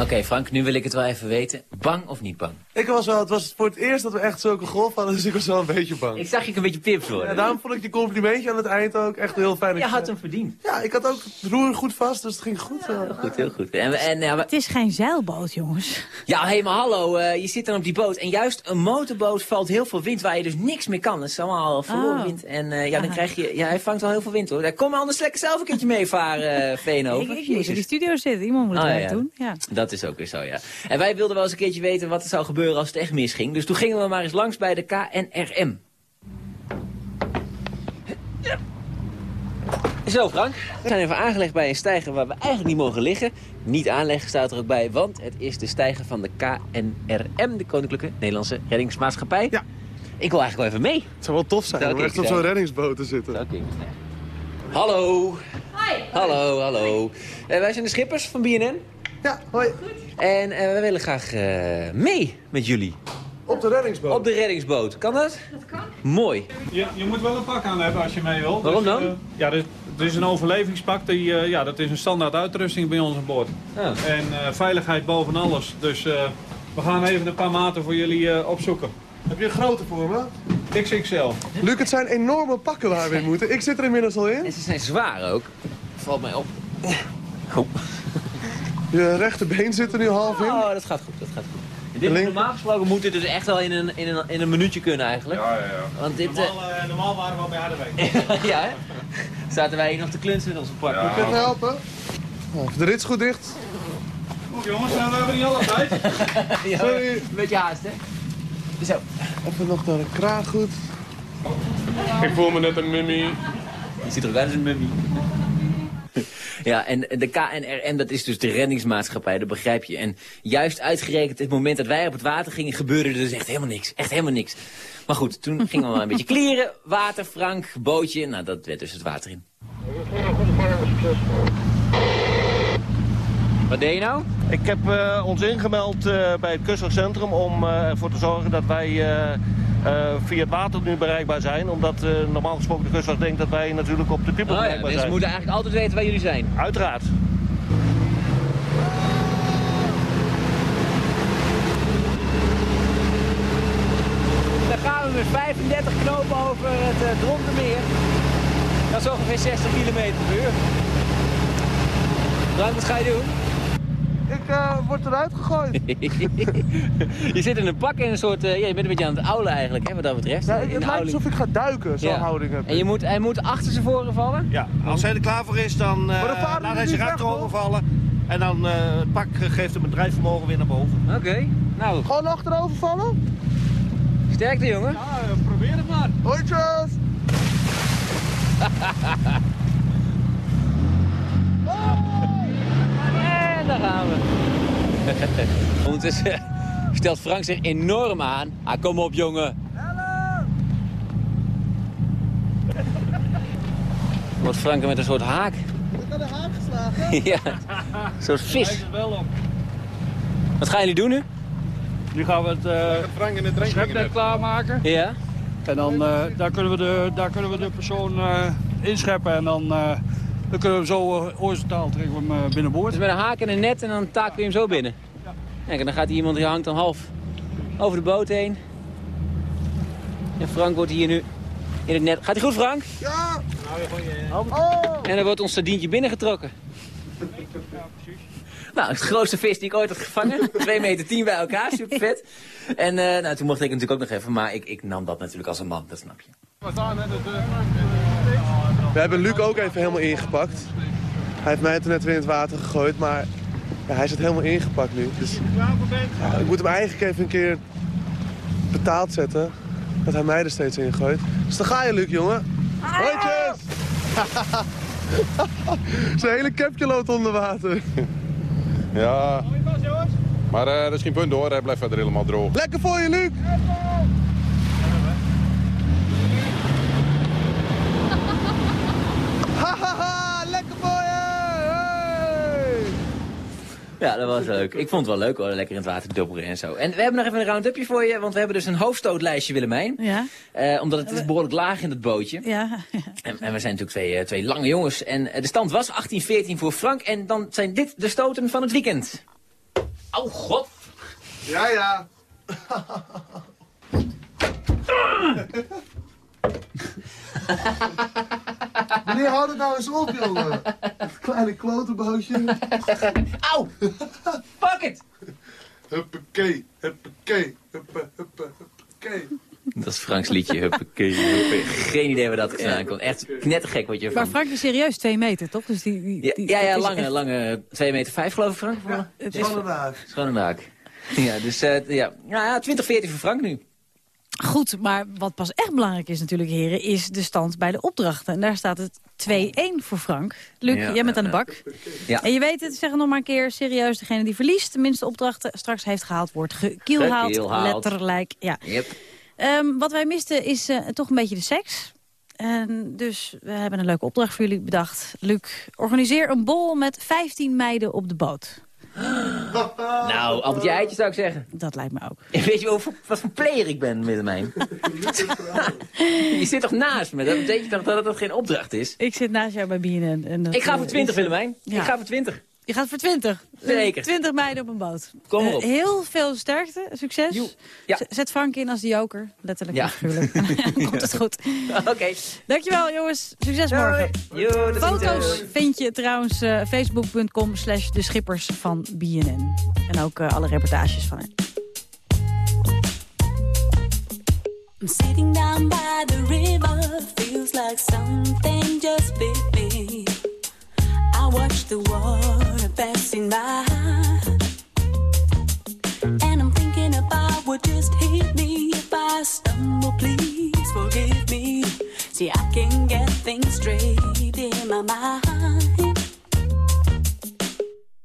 Oké, Frank, nu wil ik het wel even weten. Bang of niet bang? Ik was wel, het was voor het eerst dat we echt zulke golf hadden, dus ik was wel een beetje bang. Ik zag je een beetje pips worden. Ja, daarom vond ik die complimentje aan het eind ook echt heel fijn. Je had hem verdiend. Ja, ik had ook het roer goed vast, dus het ging goed. eh. Goed, heel goed. En, en, ja, maar- Het is geen zeilboot, jongens. ja, hé, maar hallo, eh, je zit dan op die boot. En juist een motorboot valt heel veel wind waar je dus niks meer kan. Het is allemaal verloren Oh. wind. En eh, ja, dan krijg je... Ja, hij vangt wel heel veel wind, hoor. Daar kom anders lekker zelf een keertje meevaren, uh, Ik, Veenhoven. ik moet in die studio zitten. Iemand moet het Oh, ja. doen. Ja. Dat is ook weer zo, ja. En wij wilden wel eens een keertje weten wat er zou gebeuren als het echt misging. Dus toen gingen we maar eens langs bij de KNRM. Zo Frank, we zijn even aangelegd bij een steiger waar we eigenlijk niet mogen liggen. Niet aanleggen staat er ook bij, want het is de steiger van de KNRM, de Koninklijke Nederlandse Reddingsmaatschappij. Ja. Ik wil eigenlijk wel even mee. Het zou wel tof zijn om echt op zo'n reddingsboot te zitten. Hallo. Hallo, hallo. Eh, wij zijn de schippers van BNN. Ja, hoi. En eh, we willen graag eh, mee met jullie. Op de reddingsboot? Op de reddingsboot. Kan dat? Dat kan. Mooi. Je, je moet wel een pak aan hebben als je mee wil. Waarom Dus, dan? eh, ja, dit, dit is een overlevingspak. Die, eh, ja, dat is een standaard uitrusting bij ons aan boord. Oh. En eh, veiligheid boven alles. Dus eh, we gaan even een paar maten voor jullie eh, opzoeken. Heb je een grote voor me? XXL. Luc, het zijn enorme pakken waar we in moeten. Ik zit er inmiddels al in. En ze zijn zwaar ook. Valt mij op. Oh. Je rechterbeen zit er nu half in. Oh, dat gaat goed, dat gaat goed. Dit, normaal gesproken moet dit dus echt wel in een, in een, in een minuutje kunnen eigenlijk. Ja, ja, ja. Want dit... Normaal, eh, normaal waren we al bij Harderwijk. eh, ja, hè? Zaten wij hier nog te klunsen met onze pak. Je kunt me helpen. Oh, de rits goed dicht. Goed jongens, nou, we hebben niet alle tijd. ja, Sorry. Een beetje haast, hè? Zo. Even nog naar de kraag goed. Ik voel me net een mummy. Je ziet er uit als een mummy. Ja, en de KNRM, dat is dus de reddingsmaatschappij, dat begrijp je. En juist uitgerekend het moment dat wij op het water gingen, gebeurde er dus echt helemaal niks. Echt helemaal niks. Maar goed, toen gingen we maar een beetje klieren. Water, Frank, bootje. Nou, dat werd dus het water in. Wat deed je nou? Ik heb eh, ons ingemeld eh, bij het kustwachtcentrum om eh, ervoor te zorgen dat wij via het water nu bereikbaar zijn. Omdat eh, normaal gesproken de kustwacht denkt dat wij natuurlijk op de Piepel Oh ja, bereikbaar dus zijn. ze moeten eigenlijk altijd weten waar jullie zijn. Uiteraard. Dan gaan we met 35 knopen over het uh, Drontenmeer. Dat is ongeveer 60 km per uur. Frank, wat ga je doen? Ik eh, word eruit gegooid. je zit in een pak in een soort... eh, ja, je bent een beetje aan het oulen eigenlijk, hè, wat dat betreft. Ja, In het de lijkt ouling. alsof ik ga duiken, zo'n Ja. houding heb En je moet, hij moet achter zijn voren vallen? Ja, als hij er klaar voor is, dan, eh, laat hij zich achterover vallen. En dan eh, het pak geeft hem het drijfvermogen weer naar boven. Oké, nou. Gewoon achterover vallen? Sterkte, jongen. Ja, probeer het maar. Hoi, En daar gaan we. Ondertussen stelt Frank zich enorm aan. Ah, kom op, jongen. Wordt Frank met een soort haak. Ik had de haak geslagen. ja, een soort vis. Wel op. Wat gaan jullie doen nu? Nu gaan we het uh, schepnet klaarmaken. Ja. En dan eh, daar, kunnen we de, daar kunnen we de persoon eh, inscheppen en dan, eh, dan kunnen we hem zo uh, horizontaal trekken we hem eh, binnenboord. Dus met een haak en een net en dan taken we hem zo binnen. Kijk, en dan gaat hier iemand die hangt dan half over de boot heen. En Frank wordt hier nu in het net. Gaat hij goed, Frank? Ja! Oh. En dan wordt ons sardientje binnengetrokken. Nou, het grootste vis die ik ooit had gevangen. 2 meter 10 bij elkaar, super vet. En uh, nou, toen mocht ik natuurlijk ook nog even, maar ik, ik nam dat natuurlijk als een man, dat snap je. We hebben Luc ook even helemaal ingepakt. Hij heeft mij toen net weer in het water gegooid, maar ja, hij zit helemaal ingepakt nu. Dus ja, ik moet hem eigenlijk even een keer betaald zetten. Dat hij mij er steeds in gooit. Dus dan ga je, Luc, jongen. Hoi, Zijn hele capje loopt onder water. Ja, maar uh, dat is geen punt hoor, hij blijft verder helemaal droog. Lekker voor je, Luc! Lekker! Hey! Ja, dat was leuk. Ik vond het wel leuk hoor, lekker in het water dobberen en zo. En we hebben nog even een round-upje voor je, want we hebben dus een hoofdstootlijstje, Willemijn. Ja. Uh, omdat het is behoorlijk laag in het bootje. Ja. En, en we zijn natuurlijk twee, uh, twee lange jongens. En uh, de stand was 18-14 voor Frank. En dan zijn dit de stoten van het weekend. Oh god. Ja, ja. Meneer, houd het nou eens op, jongen. Kleine klotenbootje. Auw! Fuck it! Huppakee, huppakee, huppe, huppe, huppakee. Dat is Franks liedje, huppakee, huppakee. Geen idee waar dat vandaan komt. Echt knettergek wat je Maar Frank is serieus twee meter, toch? Dus die, die, die ja, ja, ja lange, echt... lange, 2 meter 5 geloof ik, Frank? Ja, het is gewoon een haak. Schoon een haak. Ja, dus uh, ja, ja 20, 14 voor Frank nu. Goed, maar wat pas echt belangrijk is natuurlijk, heren, is de stand bij de opdrachten. En daar staat het 2-1 voor Frank. Luc, Ja, jij bent aan de bak. Ja. En je weet het, zeg het nog maar een keer serieus. Degene die verliest, de minste opdrachten straks heeft gehaald, wordt gekielhaald. Letterlijk, ja. Yep. Ehm, wat wij misten is uh, toch een beetje de seks. En dus we hebben een leuke opdracht voor jullie bedacht. Luc, organiseer een bol met 15 meiden op de boot. Nou, appeltje eitje zou ik zeggen. Dat lijkt me ook. Weet je wel, wat voor player ik ben, Willemijn? je zit toch naast me? Dat betekent toch dat het geen opdracht is? Ik zit naast jou bij BNN. En dat, Ik ga voor eh, 20, is- Willemijn. Ja. Ik ga voor 20. Je gaat voor 20. Zeker. 20 meiden op een boot. Kom Eh, op. heel veel sterkte, succes. Ja. Zet Frank in als de joker. Letterlijk Ja. en figuurlijk. Dan komt het goed. Oké. Dankjewel jongens. Succes morgen. Jo, tot ziens. Foto's vind je trouwens eh, facebook.com slash de schippers van BNN. En ook eh, alle reportages van hen. I'm sitting down by the river, feels like something just bit me. I watch the water passing by, and I'm thinking about what just hit me. If I stumble, please forgive me. See, I can get things straight in my mind.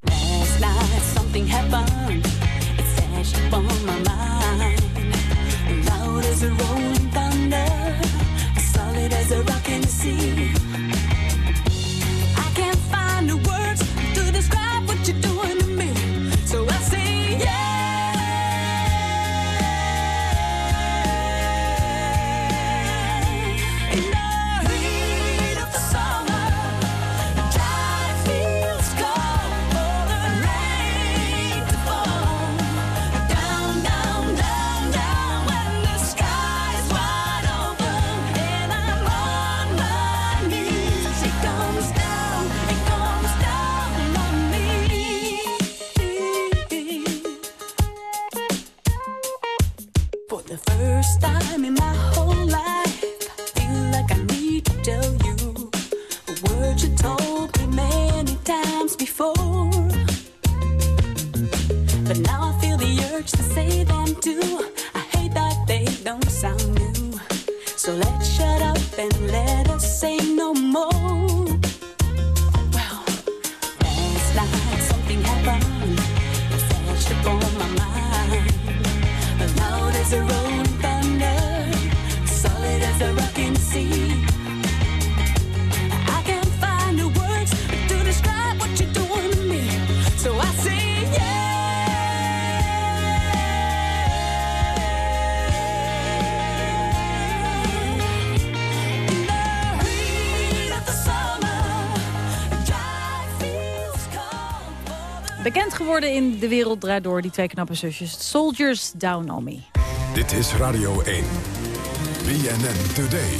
Last night something happened. It's my mind. Loud as a rolling thunder, solid as a rock in the sea. De Wereld Draait Door, die twee knappe zusjes. Soldiers Down On Me. Dit is Radio 1. BNN Today.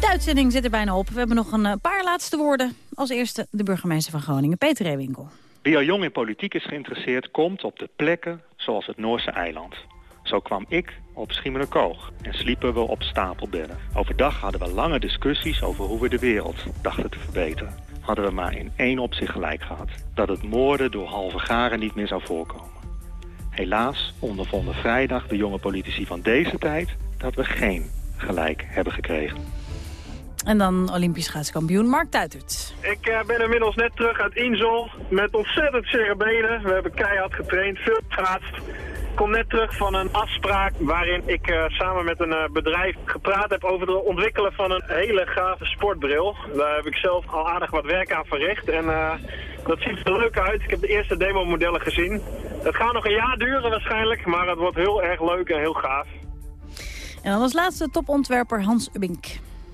De uitzending zit er bijna op. We hebben nog een eh, paar laatste woorden. Als eerste de burgemeester van Groningen, Peter Reewinkel. Wie al jong in politiek is geïnteresseerd, komt op de plekken zoals het Noorse eiland. Zo kwam ik op Schiermonnikoog en sliepen we op stapelbedden. Overdag hadden we lange discussies over hoe we de wereld dachten te verbeteren. Hadden we maar in één opzicht gelijk gehad. Dat het moorden door halve garen niet meer zou voorkomen. Helaas ondervonden vrijdag de jonge politici van deze tijd dat we geen gelijk hebben gekregen. En dan Olympisch schaatskampioen Mark Tuitert. Ik eh, ben inmiddels net terug uit Insel met ontzettend zere benen. We hebben keihard getraind, veel geschaatst. Ik kom net terug van een afspraak waarin ik eh, samen met een eh, bedrijf gepraat heb over het ontwikkelen van een hele gave sportbril. Daar heb ik zelf al aardig wat werk aan verricht en eh, dat ziet er leuk uit. Ik heb de eerste demo-modellen gezien. Het gaat nog een jaar duren waarschijnlijk, maar het wordt heel erg leuk en heel gaaf. En dan als laatste topontwerper Hans Ubbink.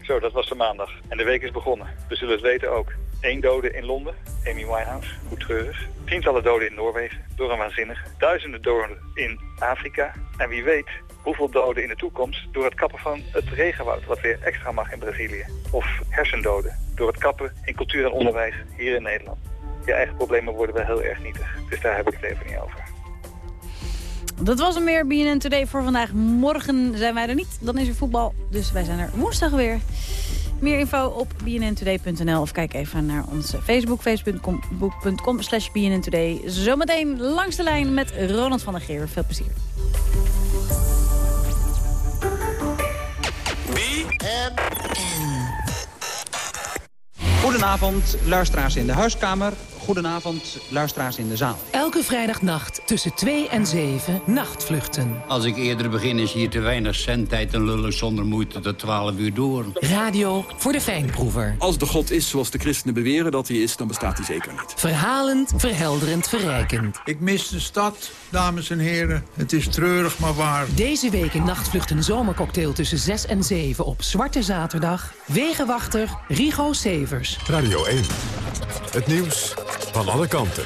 Zo, dat was de maandag. En de week is begonnen. We zullen het weten ook. Eén dode in Londen, Amy Winehouse, hoe treurig. Tientallen doden in Noorwegen, door een waanzinnige. Duizenden doden in Afrika. En wie weet hoeveel doden in de toekomst door het kappen van het regenwoud, wat weer extra mag in Brazilië. Of hersendoden door het kappen in cultuur en onderwijs hier in Nederland. Je eigen problemen worden wel heel erg nietig. Dus daar heb ik het even niet over. Dat was een meer BNN Today voor vandaag. Morgen zijn wij er niet, dan is er voetbal. Dus wij zijn er woensdag weer. Meer info op bnntoday.nl of kijk even naar onze Facebook, facebook.com slash bnntoday. Zometeen langs de lijn met Ronald van der Geer. Veel plezier. Goedenavond, luisteraars in de huiskamer. Goedenavond, luisteraars in de zaal. Elke vrijdagnacht tussen 2 en 7 nachtvluchten. Als ik eerder begin is hier te weinig zendtijd... en lullen zonder moeite tot 12 uur door. Radio voor de fijnproever. Als de God is zoals de christenen beweren dat hij is, dan bestaat hij zeker niet. Verhalend, verhelderend, verrijkend. Ik mis de stad, dames en heren. Het is treurig, maar waar. Deze week in Nachtvluchten Zomercocktail tussen 6 en 7 op Zwarte Zaterdag. Wegenwachter Rigo Severs. Radio 1. Het nieuws van alle kanten.